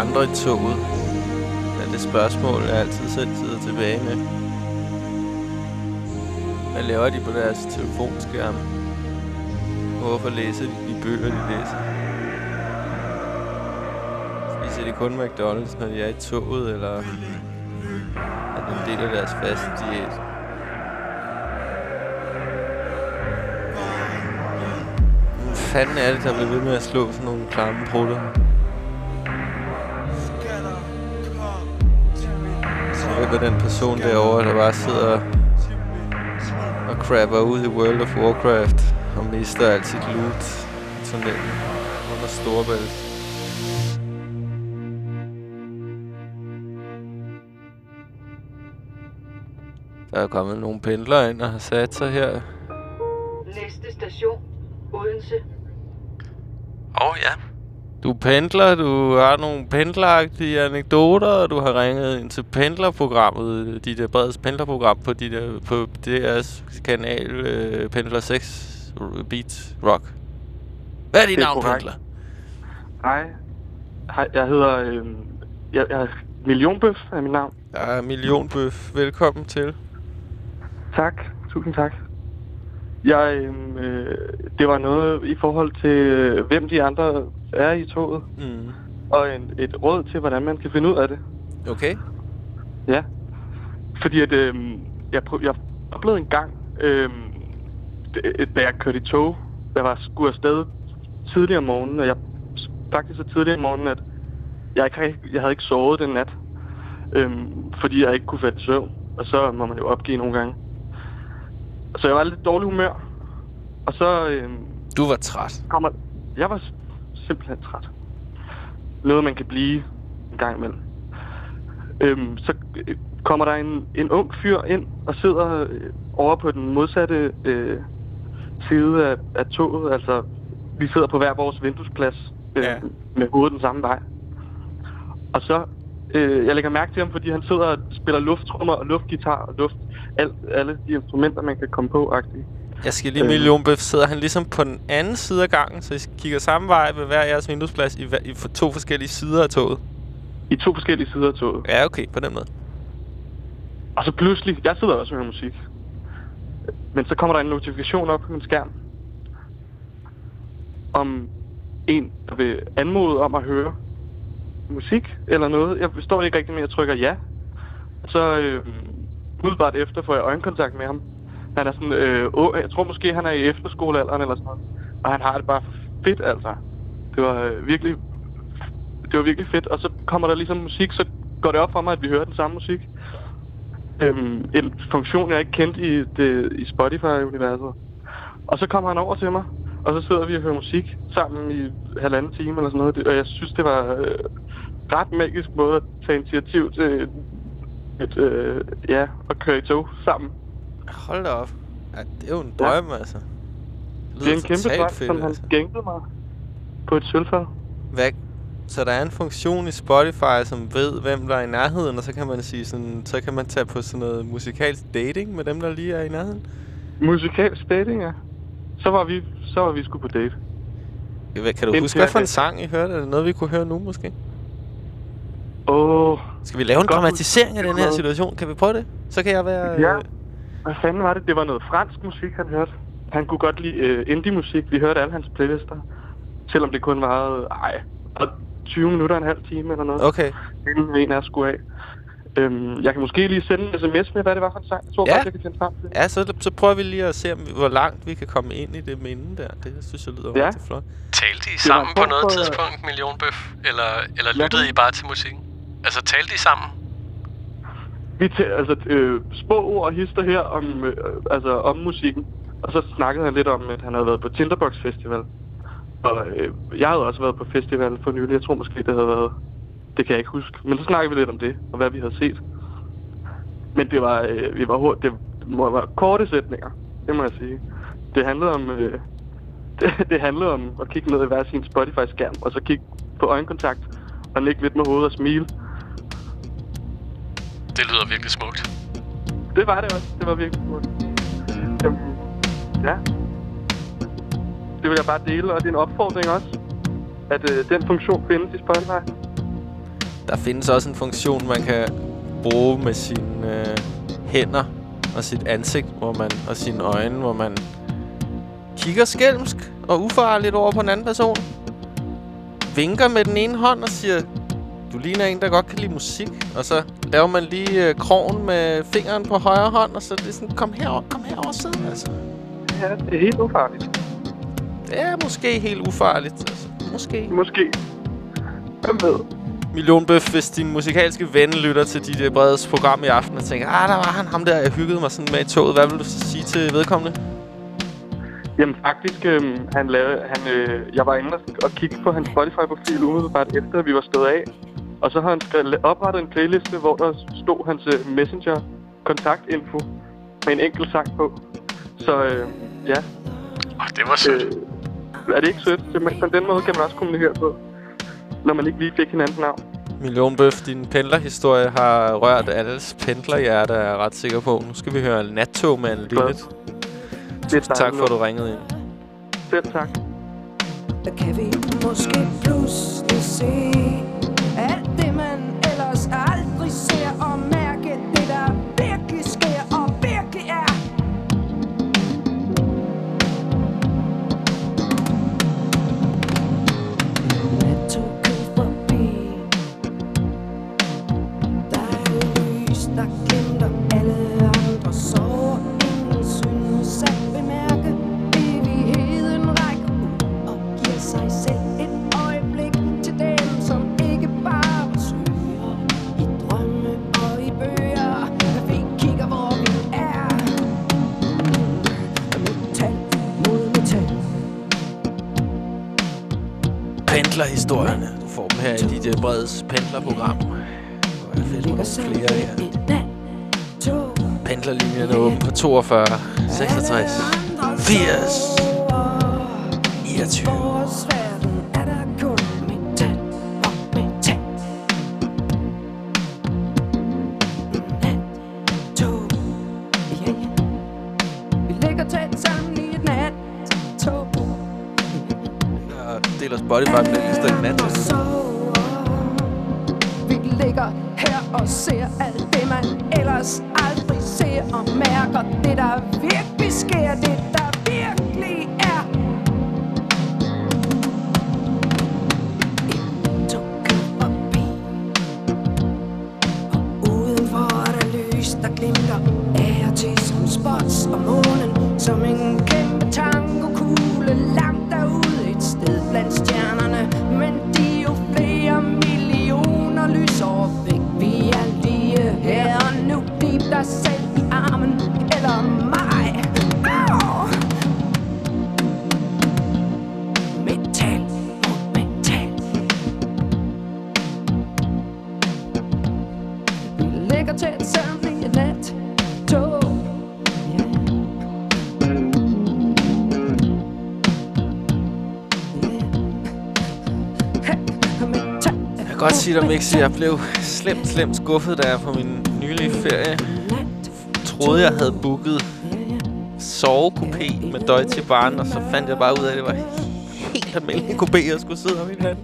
Andre i toget? Er det spørgsmål, jeg altid selv sidder tilbage med. Hvad laver de på deres telefonskærm? Hvorfor læser de de bøger, de læser? Spiser de kun McDonald's, når de er i toget, eller er det en del af deres faste diæt? Hvad fanden er det, der bliver ved med at slå sådan nogle klamme prutter? Er den person derovre, der bare sidder og crapper ud i World of Warcraft og mister alt sit loot i tunnelen under Storebælt. Der er kommet nogle pendlere ind og har sat sig her. Næste station, Odense. Åh, oh, ja. Du pendler, du har nogle pendleragtige anekdoter, og du har ringet ind til pendlerprogrammet, dit der breds pendlerprogram på, dit der, på deres kanal øh, Pendler 6 Beat Rock. Hvad er dit navn, korrekt. pendler? Hej. Hej, jeg hedder... Øh, jeg, jeg, Millionbøf er mit navn. Ja, Millionbøf. Velkommen til. Tak. Tusind tak. Jeg, øhm, øh, det var noget i forhold til, øh, hvem de andre er i toget. Mm. Og en, et råd til, hvordan man kan finde ud af det. Okay. Ja. Fordi at, øh, jeg, prøv, jeg oplevede en gang, øh, da jeg kørte i tog, jeg var skulle afsted tidligere om morgenen, og jeg faktisk så tidligere om morgenen, at jeg, ikke, jeg havde ikke sovet den nat, øh, fordi jeg ikke kunne falde i søvn. Og så må man jo opgive nogle gange. Så jeg var lidt dårlig humør. Og så... Øh, du var træt? Kommer, jeg var simpelthen træt. Noget, man kan blive en gang imellem. Øhm, så øh, kommer der en, en ung fyr ind og sidder øh, over på den modsatte øh, side af, af toget. Altså, vi sidder på hver vores vinduesplads øh, Ja. med hovedet den samme vej. Og så, øh, jeg lægger mærke til ham, fordi han sidder og spiller lufttrummer og luftgitar og luft, alt, alle de instrumenter, man kan komme på, agtigt. Jeg skal lige Øhm. millionbøf. Sidder han ligesom på den anden side af gangen, så I kigger samme vej ved hver jeres vinduesplads i, i for to forskellige sider af toget? I to forskellige sider af toget. Ja, okay. På den måde. Og så pludselig, jeg sidder også og hører musik. Men så kommer der en notifikation op på min skærm. Om en, der vil anmode om at høre musik eller noget. Jeg forstår ikke rigtig, men jeg trykker ja. Så øh, udbart efter får jeg øjenkontakt med ham. Han er sådan, øh, åh, jeg tror måske, han er i efterskolealderen eller sådan noget. Og han har det bare fedt, altså. Det var øh, virkelig, det var virkelig fedt. Og så kommer der ligesom musik, så går det op for mig, at vi hører den samme musik. Øhm, en funktion, jeg ikke kendte i, det, i Spotify-universet. Og så kommer han over til mig, og så sidder vi og hører musik sammen i halvanden time eller sådan noget. Og jeg synes, det var øh, ret magisk måde at tage initiativ til et, et øh, ja, at køre i tog sammen. Hold da op. Ja, det er jo en drøm, ja. altså. Det er en kæmpe drøm, fedt, som han altså. gængede mig på et sølvfad. Hvad? Så der er en funktion i Spotify, som ved, hvem der er i nærheden, og så kan man sige sådan, så kan man tage på sådan noget musikalsk dating med dem, der lige er i nærheden. Musikalsk dating, ja. Så var vi, så var vi sgu på date. Hvad, kan du Indtil huske, hvad for en sang I hørte? Er det noget, vi kunne høre nu, måske? Åh... Skal vi lave en dramatisering af den her situation? Kan vi prøve det? Så kan jeg være... Ja. øh, Hvad fanden var det? Det var noget fransk musik, han hørte. Han kunne godt lide uh, indie-musik. Vi hørte alle hans playlister. Selvom det kun varede, ej, 20 minutter, en halv time eller noget. Okay. Inden en af os skulle af. Øhm, jeg kan måske lige sende en sms med, hvad det var for en sang. Jeg tror Ja. godt, jeg kan finde frem til. Ja, så, så prøver vi lige at se, om hvor langt vi kan komme ind i det minde der. Det synes jeg lyder Ja. rigtig flot. Talte I sammen en på noget for- tidspunkt, millionbøf? Eller, eller Ja. lyttede I bare til musikken? Altså, talte I sammen? Vi tæ- altså, øh, spå og hister her om, øh, altså, om musikken. Og så snakkede han lidt om, at han havde været på Tinderbox Festival. Og øh, jeg havde også været på festival for nylig. Jeg tror måske, det havde været... Det kan jeg ikke huske. Men så snakkede vi lidt om det, og hvad vi havde set. Men det var, øh, vi var hurtigt, det må være korte sætninger, det må jeg sige. Det handlede om, øh, *laughs* det, det handlede om at kigge ned i hver sin Spotify-skærm, og så kigge på øjenkontakt, og nikke lidt med hovedet og smile. Det lyder virkelig smukt. Det var det også. Det var virkelig smukt. Øhm, ja. Det vil jeg bare dele, og det er en opfordring også, at øh, den funktion findes i Spotify. Der findes også en funktion, man kan bruge med sine øh, hænder og sit ansigt hvor man, og sine øjne, hvor man kigger skælmsk og ufarligt over på en anden person. Vinker med den ene hånd og siger, du ligner en, der godt kan lide musik. Og så laver man lige øh, krogen med fingeren på højre hånd, og så er det sådan, kom herover, kom herover og sid, altså. Ja, det er helt ufarligt. Det er måske helt ufarligt, altså. Måske. Måske. Hvem ved? Millionbøf, hvis din musikalske ven lytter til dit uh, bredes program i aften og tænker, ah, der var han, ham der, jeg hyggede mig sådan med i toget. Hvad vil du så sige til vedkommende? Jamen faktisk, øh, han lavede, han, øh, jeg var inde og- og kigge på hans Spotify-profil umiddelbart efter, at vi var stået af. Og så har han skrevet, oprettet en playliste, hvor der stod hans øh, messenger kontaktinfo med en enkelt sang på. Så øh, ja. Oh, det var sødt. Øh, er det ikke sødt? På den måde kan man også kommunikere på, når man ikke lige fik hinandens navn. Millionbøf, din pendlerhistorie har rørt alles pendlerhjerte, er jeg ret sikker på. Nu skal vi høre nattog med Anne. Tusind tak for, at du ringede ind. Selv tak. Kan vi måske pludselig se Pendlerhistorierne. Du får dem her i dit uh, Breds pendlerprogram. Hvor jeg fedt, nogle flere her. Pendlerlinjen er åben på 42, 66, 80, 29. Jeg deler Spotify-playlister i nat. Øh, vi ligger her og ser alt det, man ellers aldrig ser og mærker det, der virkelig sker, det, sige dig, Mixi, jeg blev slemt, slemt skuffet, da jeg på min nylige ferie troede, jeg havde booket sovekupé med Deutsche Bahn, og så fandt jeg bare ud af, at det var helt almindelig kupé, jeg skulle sidde om i den.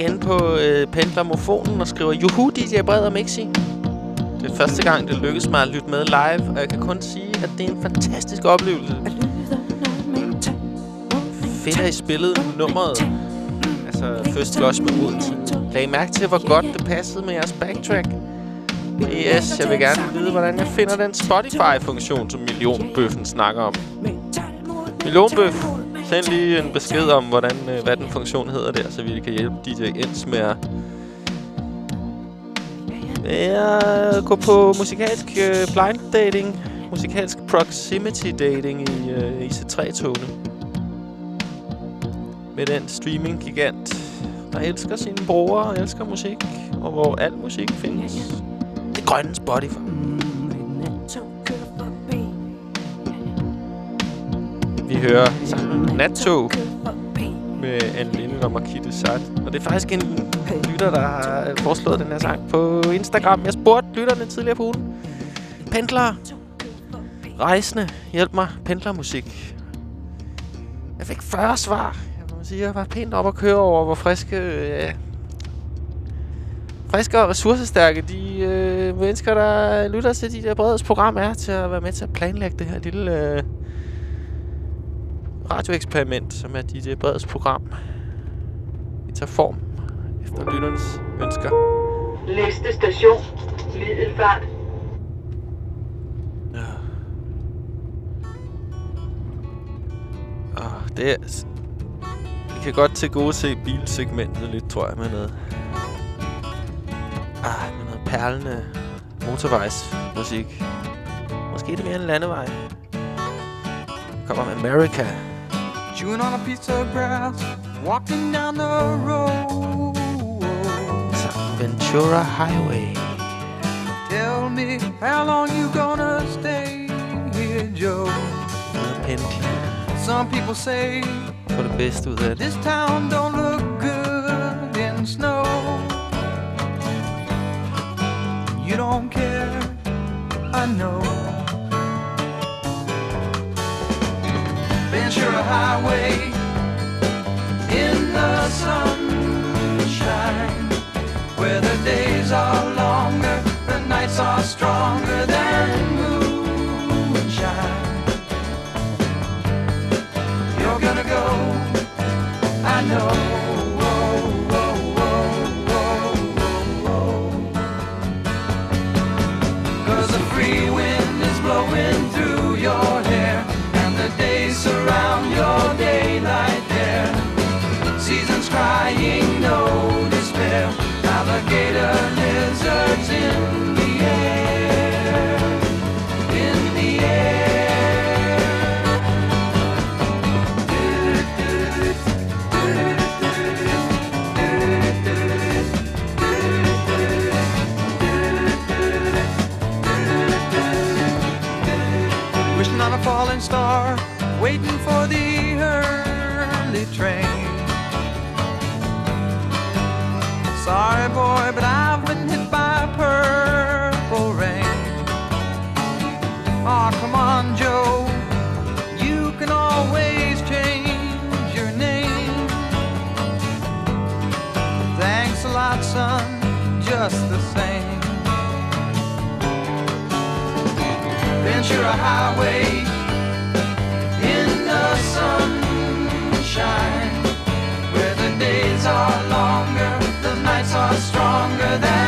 Igen på øh, pendlermofonen og skriver, Juhu, DJ Bred og Mixi. Det er første gang, det lykkes mig at lytte med live, og jeg kan kun sige, at det er en fantastisk oplevelse. fedt, at I spillede nummeret. Altså, First Flush med Odense. Lagde I mærke til, hvor godt det passede med jeres backtrack? Yes, jeg vil gerne vide, hvordan jeg finder den Spotify-funktion, som Millionbøffen snakker om. Millionbøf, send lige en besked om, hvordan, øh, hvad den funktion hedder der, så vi kan hjælpe DJ Ens med at Ja, gå på musikalsk øh, blind dating, musikalsk proximity dating i øh, IC3-togene. Med den streaming-gigant, der elsker sine brugere og elsker musik, og hvor al musik findes. Det grønne Spotify. Vi hører sangen Nattog med Anne Linde og Markitte Sat. Og det er faktisk en lytter, der har foreslået den her sang på Instagram. Jeg spurgte lytterne tidligere på ugen. Pendlere. Rejsende. Hjælp mig. Pendlermusik. Jeg fik 40 svar. Jeg må sige, jeg var pænt op at køre over, hvor friske... Øh, friske og ressourcestærke de øh, mennesker, der lytter til de der bredes program er, til at være med til at planlægge det her lille... Øh, radioeksperiment, som er DJ Breds program. Vi tager form efter lytternes ønsker. Næste station, Middelfart. Og det er... Vi kan godt til gode se bilsegmentet lidt, tror jeg, med noget... Ah, med noget perlende motorvejsmusik. Måske er det mere en landevej. Kommer America. Chewing on a piece of grass, walking down the road. Ventura Highway. Tell me how long you gonna stay here, Joe? Some people say Få the best af det. this town don't look good in snow. You don't care, I know. Ventura Highway in the sunshine, where the days are longer, the nights are stronger than moonshine. You're gonna go, I know. Crying, no despair. Alligator just the same. Ventura Highway in the sunshine, where the days are longer, the nights are stronger than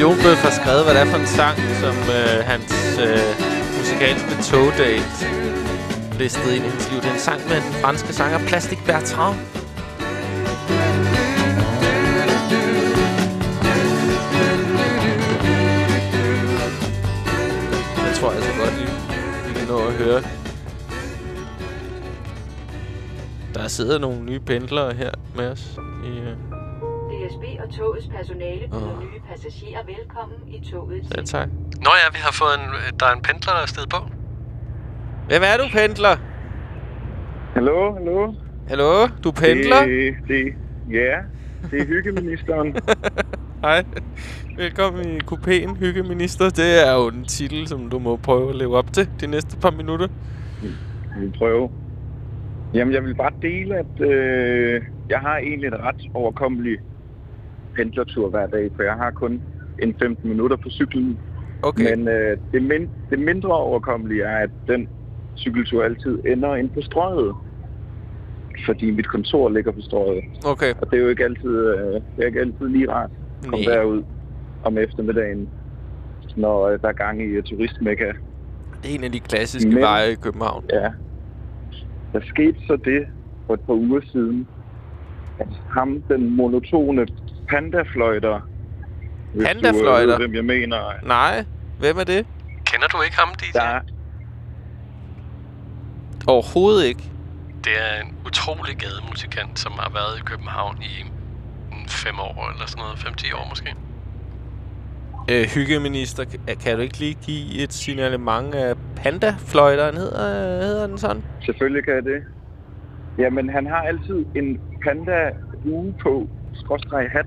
Jonbøf har skrevet, hvad det er for en sang, som øh, hans øh, musikalske togdate listede ind i hans liv. Det er en sang med den franske sanger Plastic Bertrand. Det tror altså så godt, vi, vi kan nå at høre. Der sidder nogle nye pendlere her med os. I, øh, togets personale byder nye passagerer velkommen i toget. Ja, tak. Nå ja, vi har fået en... Der er en pendler, der er stedet på. Hvem er du, pendler? Hallo, hallo. Hallo, du pendler? Det, det, ja, det er hyggeministeren. *laughs* Hej. Velkommen i kupéen, hyggeminister. Det er jo en titel, som du må prøve at leve op til de næste par minutter. Jeg vil prøve. Jamen, jeg vil bare dele, at øh, jeg har egentlig en ret overkommelig pendlertur hver dag, for jeg har kun en 15 minutter på cyklen. Okay. Men øh, det, min, det mindre overkommelige er, at den cykeltur altid ender ind på strøget. Fordi mit kontor ligger på strøget. Okay. Og det er jo ikke altid, øh, det er ikke altid lige rart at komme Nej. derud om eftermiddagen, når øh, der er gang i øh, turistmekka. Det er en af de klassiske Men- veje i København. Ja. Der skete så det for et par uger siden, at ham, den monotone pandafløjter, hvis du øh, Pandafløjter? ved, hvem jeg mener, Nej. Hvem er det? Kender du ikke ham, DJ? der, Overhovedet ikke. Det er en utrolig gademusikant, som har været i København i en fem år eller sådan noget. 5-10 år måske. Øh, hyggeminister, kan, du ikke lige give et signalement af pandafløjteren? Hedder, hedder den sådan? selvfølgelig kan jeg det. Jamen, han har altid en panda hue på, skråstreg hat,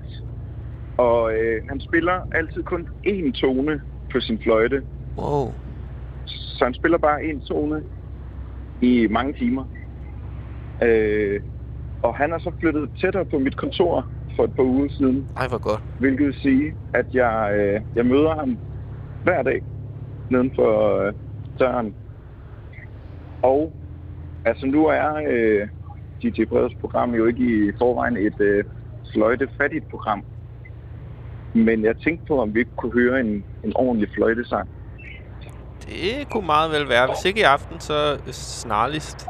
og øh, han spiller altid kun én tone på sin fløjte. Wow. Så han spiller bare én tone i mange timer. Øh, og han er så flyttet tættere på mit kontor for et par uger siden. Ej, hvor godt. Hvilket vil sige, at jeg, øh, jeg møder ham hver dag neden for øh, døren. Og altså nu er øh, DJ Breds program jo ikke i forvejen et øh, fløjtefattigt program. Men jeg tænkte på, om vi ikke kunne høre en, en ordentlig fløjtesang. Det kunne meget vel være. Hvis ikke i aften, så snarligst.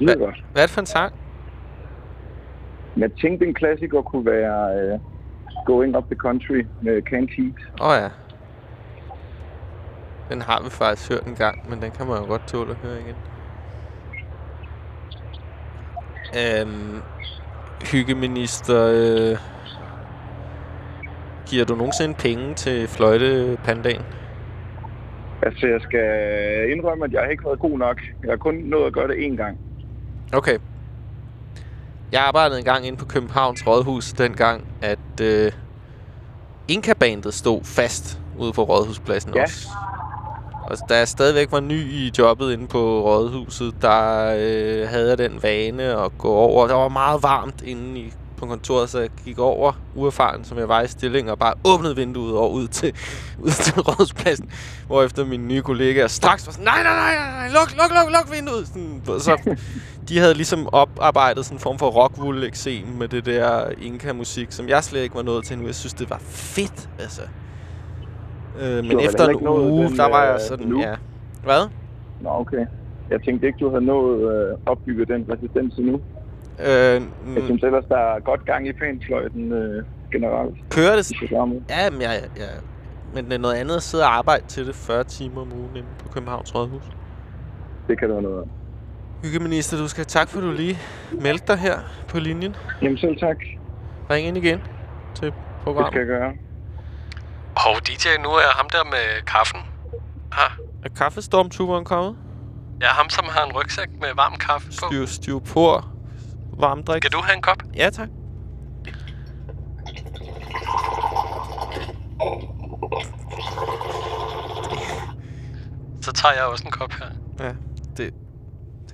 Godt. Hvad er det for en sang? Jeg tænkte, en klassiker kunne være øh, Going Up the Country med Can't Heat. Åh oh, ja. Den har vi faktisk hørt en gang, men den kan man jo godt tåle at høre igen. Øhm, hyggeminister, øh, giver du nogensinde penge til fløjtepandagen? Altså, jeg skal indrømme, at jeg har ikke været god nok. Jeg har kun nået at gøre det én gang. Okay. Jeg arbejdede engang inde på Københavns Rådhus, dengang, at øh, Inka-bandet stod fast ude på Rådhuspladsen Ja. også. Og da jeg stadigvæk var ny i jobbet inde på Rådhuset, der øh, havde jeg den vane at gå over. Der var meget varmt inde i, på kontoret, så jeg gik over, uerfaren som jeg var i stilling, og bare åbnede vinduet over ud til, *laughs* ud til Rådhuspladsen. Hvorefter mine nye kollegaer straks var sådan, nej, nej, nej, nej, luk, luk, luk, luk vinduet. Sådan, så *laughs* de havde ligesom oparbejdet sådan en form for rockwool med det der Inka-musik, som jeg slet ikke var nået til nu. Jeg synes, det var fedt, altså. Øh, men efter en uge, den, der var jeg øh, sådan, nu? ja. Hvad? Nå, okay. Jeg tænkte ikke, du havde nået øh, opbygget den resistens endnu. Øh, Jeg synes ellers, der er godt gang i fanfløjten øh, generelt. Kører det? Ja, men jeg, jeg, men det er noget andet at sidde og arbejde til det 40 timer om ugen inde på Københavns Rådhus. Det kan du have noget af. Hyggeminister, du skal have tak for, at du lige meldte dig her på linjen. Jamen selv tak. Ring ind igen til Det programmet. skal jeg gøre. Og DJ, nu er ham der med kaffen. Ah, Er kaffestormtuberen kommet? ja, ham som har en rygsæk med varm kaffe på. Styr, styropor, varmdrik. Kan du have en kop? Ja, tak. Så tager jeg også en kop her. Ja, det,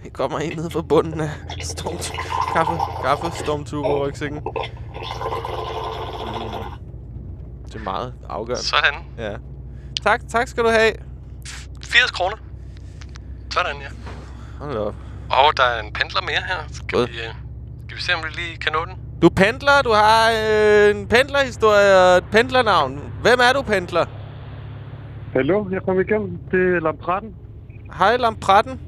det kommer ind ned fra bunden af storm, kaffe, kaffe, stormtuber rygsækken. Det er meget afgørende. Sådan. Ja. Tak, tak skal du have. 80 kroner. Sådan, ja. Hold op. Og der er en pendler mere her. Skal vi, øh, skal vi se, om vi lige kan nå den? Du pendler, du har øh, en pendlerhistorie og et pendlernavn. Hvem er du, pendler? Hallo, jeg kom igennem. Det er Lampretten. Hej, Lampretten.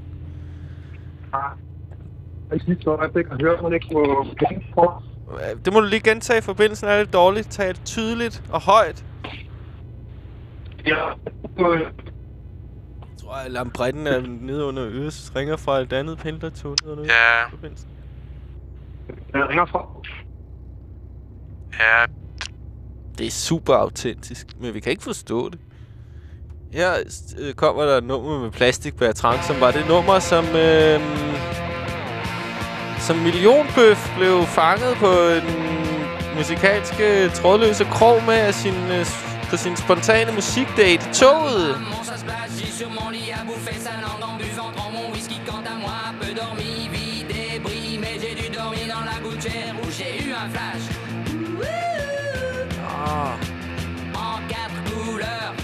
Jeg synes, at jeg ikke hører, man ikke må penge for. Øh, Det må du lige gentage. Forbindelsen er lidt dårligt. Tal tydeligt og højt. Ja, Jeg tror, at Lampretten er nede under øres. Ringer fra et andet pendlertog nede under Ja. forbindelsen. jeg ringer fra. Ja. Det er super autentisk, men vi kan ikke forstå det. Her øh, kommer der et nummer med Plastik Bertrand, som var det nummer, som... Øh, som millionbøf blev fanget på en musikalske trådløse krog med af sin, øh, på sin spontane musikdate toget. Ah. en quatre couleurs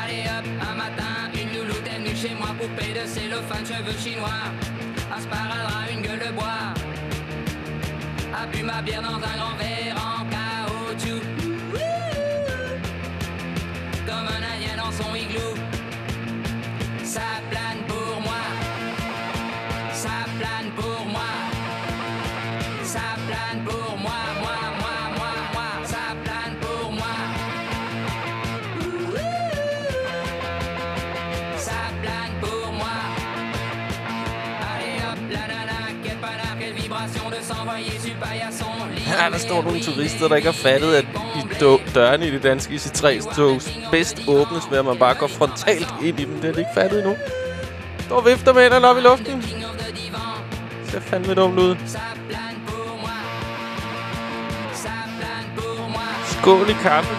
Allez hop, un matin, une louloute est venue chez moi Poupée de cellophane, cheveux chinois Un sparadrap, une gueule de bois. A bu ma bière dans un grand verre en caoutchouc. Comme un indien dans son igloo. Ça Her der står nogle turister, der ikke har fattet, at i dørene i det danske IC3-tog bedst åbnes med, at man bare går frontalt ind i dem. Det er de ikke fattet endnu. Står vifter med hænderne op i luften. Ser fandme dumt ud. Skål i kaffe,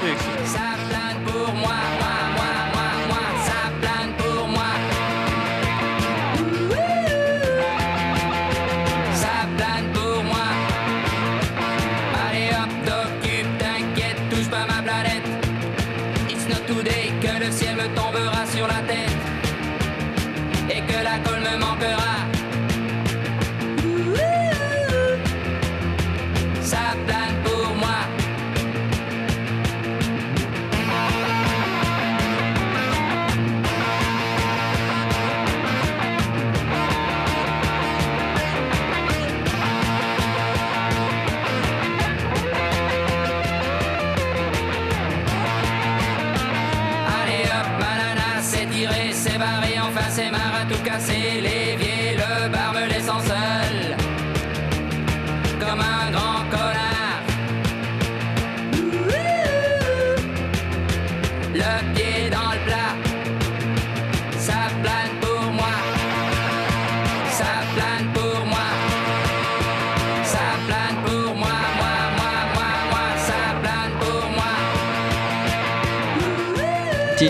c'est marre à tout casser les vies.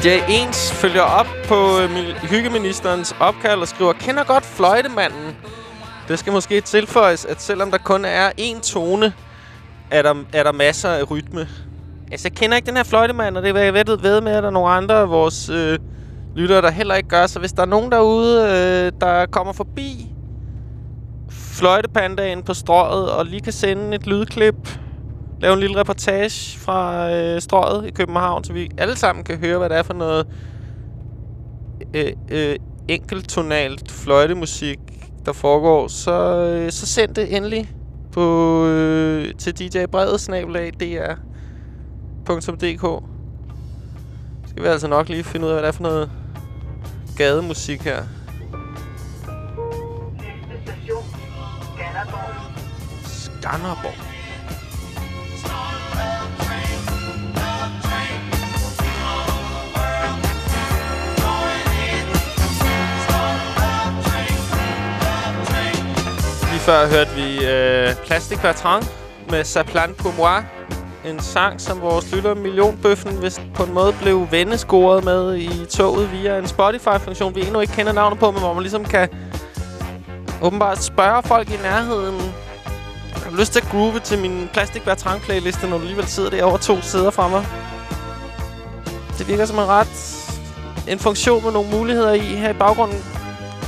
DJ Ens følger op på øh, hyggeministerens opkald og skriver, kender godt fløjtemanden. Det skal måske tilføjes, at selvom der kun er én tone, er der, er der masser af rytme. Altså, jeg kender ikke den her fløjtemand, og det er jeg ved, ved med, at der er nogle andre af vores øh, lyttere, der heller ikke gør. Så hvis der er nogen derude, øh, der kommer forbi fløjtepandaen på strået og lige kan sende et lydklip, lave en lille reportage fra øh, strøget i København, så vi alle sammen kan høre, hvad det er for noget øh, øh, enkelttonalt fløjtemusik, der foregår, så, øh, så send det endelig på, øh, til DJ Brevet snabelag dr.dk. Skal vi altså nok lige finde ud af, hvad det er for noget gademusik her. Skanderborg. Lige før hørte vi øh, Plastic Bertrand med Saplan pour moi. En sang, som vores lytter Millionbøffen hvis på en måde blev vennescoret med i toget via en Spotify-funktion, vi endnu ikke kender navnet på, men hvor man ligesom kan åbenbart spørge folk i nærheden. Du lyst til at groove til min Plastic Bertrand playliste, når du alligevel sidder der over to sæder fra mig? Det virker som en ret... En funktion med nogle muligheder i her i baggrunden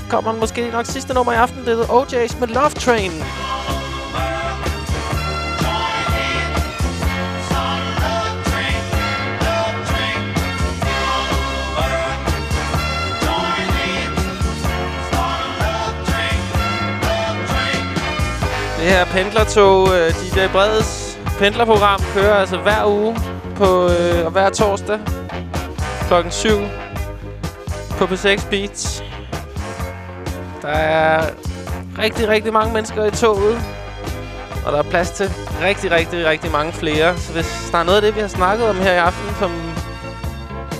kommer måske nok sidste nummer i aften. Det hedder OJ's med Love Train. Det her pendlertog, øh, uh, DJ Breds pendlerprogram, kører altså hver uge på, øh, og hver torsdag klokken 7 på P6 Beats. Der er rigtig, rigtig mange mennesker i toget, og der er plads til rigtig, rigtig, rigtig mange flere. Så hvis der er noget af det, vi har snakket om her i aften, som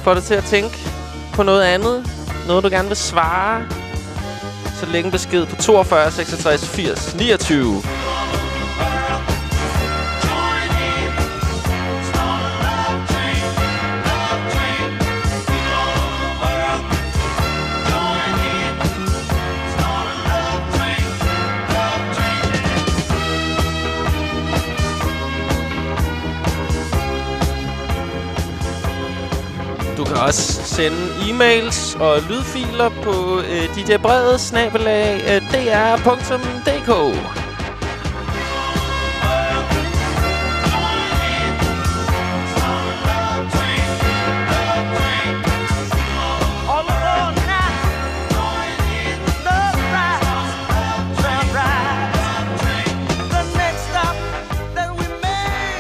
får dig til at tænke på noget andet, noget du gerne vil svare, så længe besked på 42 66 80 29. Du kan også sende e-mails og lydfiler på øh, djbrevet snabelag øh, dr.dk.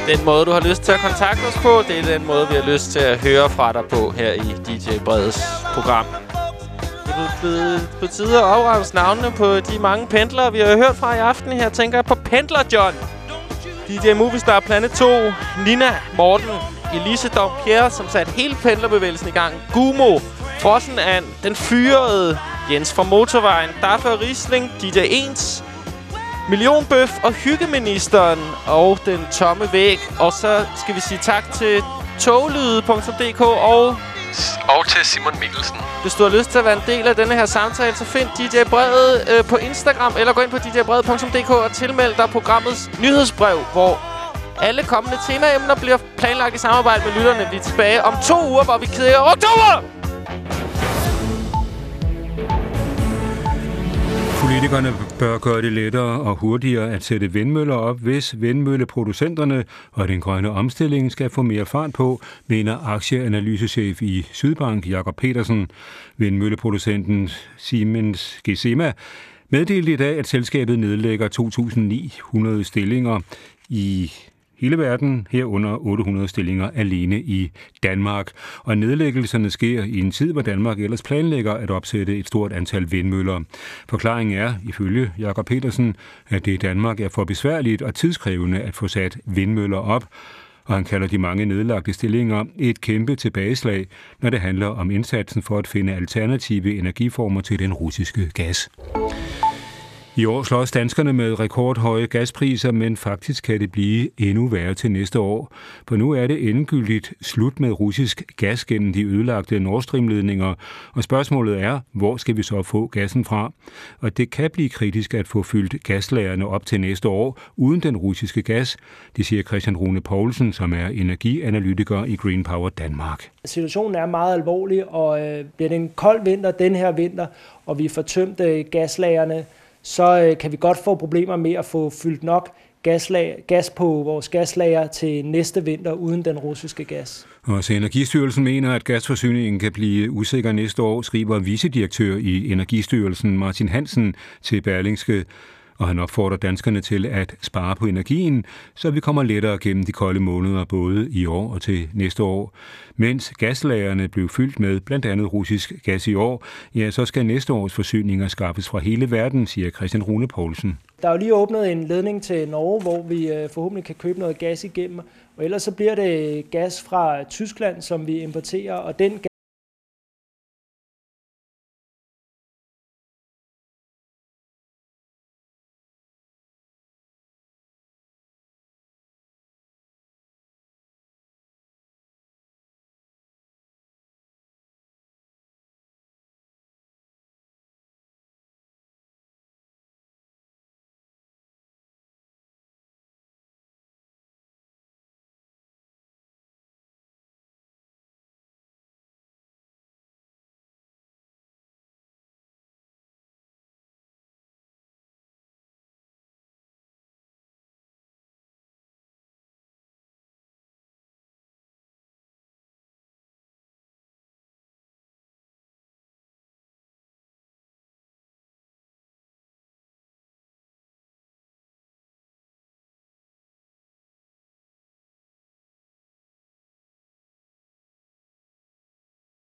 Den måde, du har lyst til at kontakte os på, det er den måde, vi har lyst til at høre fra dig på her i DJ Breds program. Det er blevet på tide at afrense navnene på de mange pendlere, vi har hørt fra i aften. Her tænker jeg på Pendler John, DJ Movistar Planet 2, Nina, Morten, Elise Pierre, som satte hele pendlerbevægelsen i gang. Gumo, Frossen And, Den Fyrede, Jens fra Motorvejen, Daffer Riesling, DJ Ens, Millionbøf og Hyggeministeren og Den Tomme Væg. Og så skal vi sige tak til toglyde.dk og... Og til Simon Mikkelsen. Hvis du har lyst til at være en del af denne her samtale, så find DJ Brevet øh, på Instagram, eller gå ind på djbrevet.dk og tilmeld dig programmets nyhedsbrev, hvor alle kommende temaemner bliver planlagt i samarbejde med lytterne. Vi er tilbage om to uger, hvor vi keder oktober! Politikerne bør gøre det lettere og hurtigere at sætte vindmøller op, hvis vindmølleproducenterne og den grønne omstilling skal få mere fart på, mener aktieanalysechef i Sydbank Jakob Petersen. Vindmølleproducenten Siemens Gesema meddelte i dag, at selskabet nedlægger 2.900 stillinger i hele verden, herunder 800 stillinger alene i Danmark. Og nedlæggelserne sker i en tid, hvor Danmark ellers planlægger at opsætte et stort antal vindmøller. Forklaringen er, ifølge Jakob Petersen, at det i Danmark er for besværligt og tidskrævende at få sat vindmøller op, og han kalder de mange nedlagte stillinger et kæmpe tilbageslag, når det handler om indsatsen for at finde alternative energiformer til den russiske gas. I år slås danskerne med rekordhøje gaspriser, men faktisk kan det blive endnu værre til næste år. For nu er det endegyldigt slut med russisk gas gennem de ødelagte Nord Stream-ledninger, og spørgsmålet er, hvor skal vi så få gassen fra? Og det kan blive kritisk at få fyldt gaslagerne op til næste år uden den russiske gas, det siger Christian Rune Poulsen, som er energianalytiker i Green Power Danmark. Situationen er meget alvorlig, og øh, bliver det en kold vinter den her vinter, og vi får tømt øh, gaslagerne, så øh, kan vi godt få problemer med at få fyldt nok gaslag, gas på vores gaslager til næste vinter uden den russiske gas. Også Energistyrelsen mener, at gasforsyningen kan blive usikker næste år, skriver vicedirektør i Energistyrelsen Martin Hansen til Berlingske og han opfordrer danskerne til at spare på energien, så vi kommer lettere gennem de kolde måneder både i år og til næste år. Mens gaslagerne blev fyldt med blandt andet russisk gas i år, ja, så skal næste års forsyninger skaffes fra hele verden, siger Christian Rune Poulsen. Der er jo lige åbnet en ledning til Norge, hvor vi øh, forhåbentlig kan købe noget gas igennem, og ellers så bliver det gas fra Tyskland, som vi importerer, og den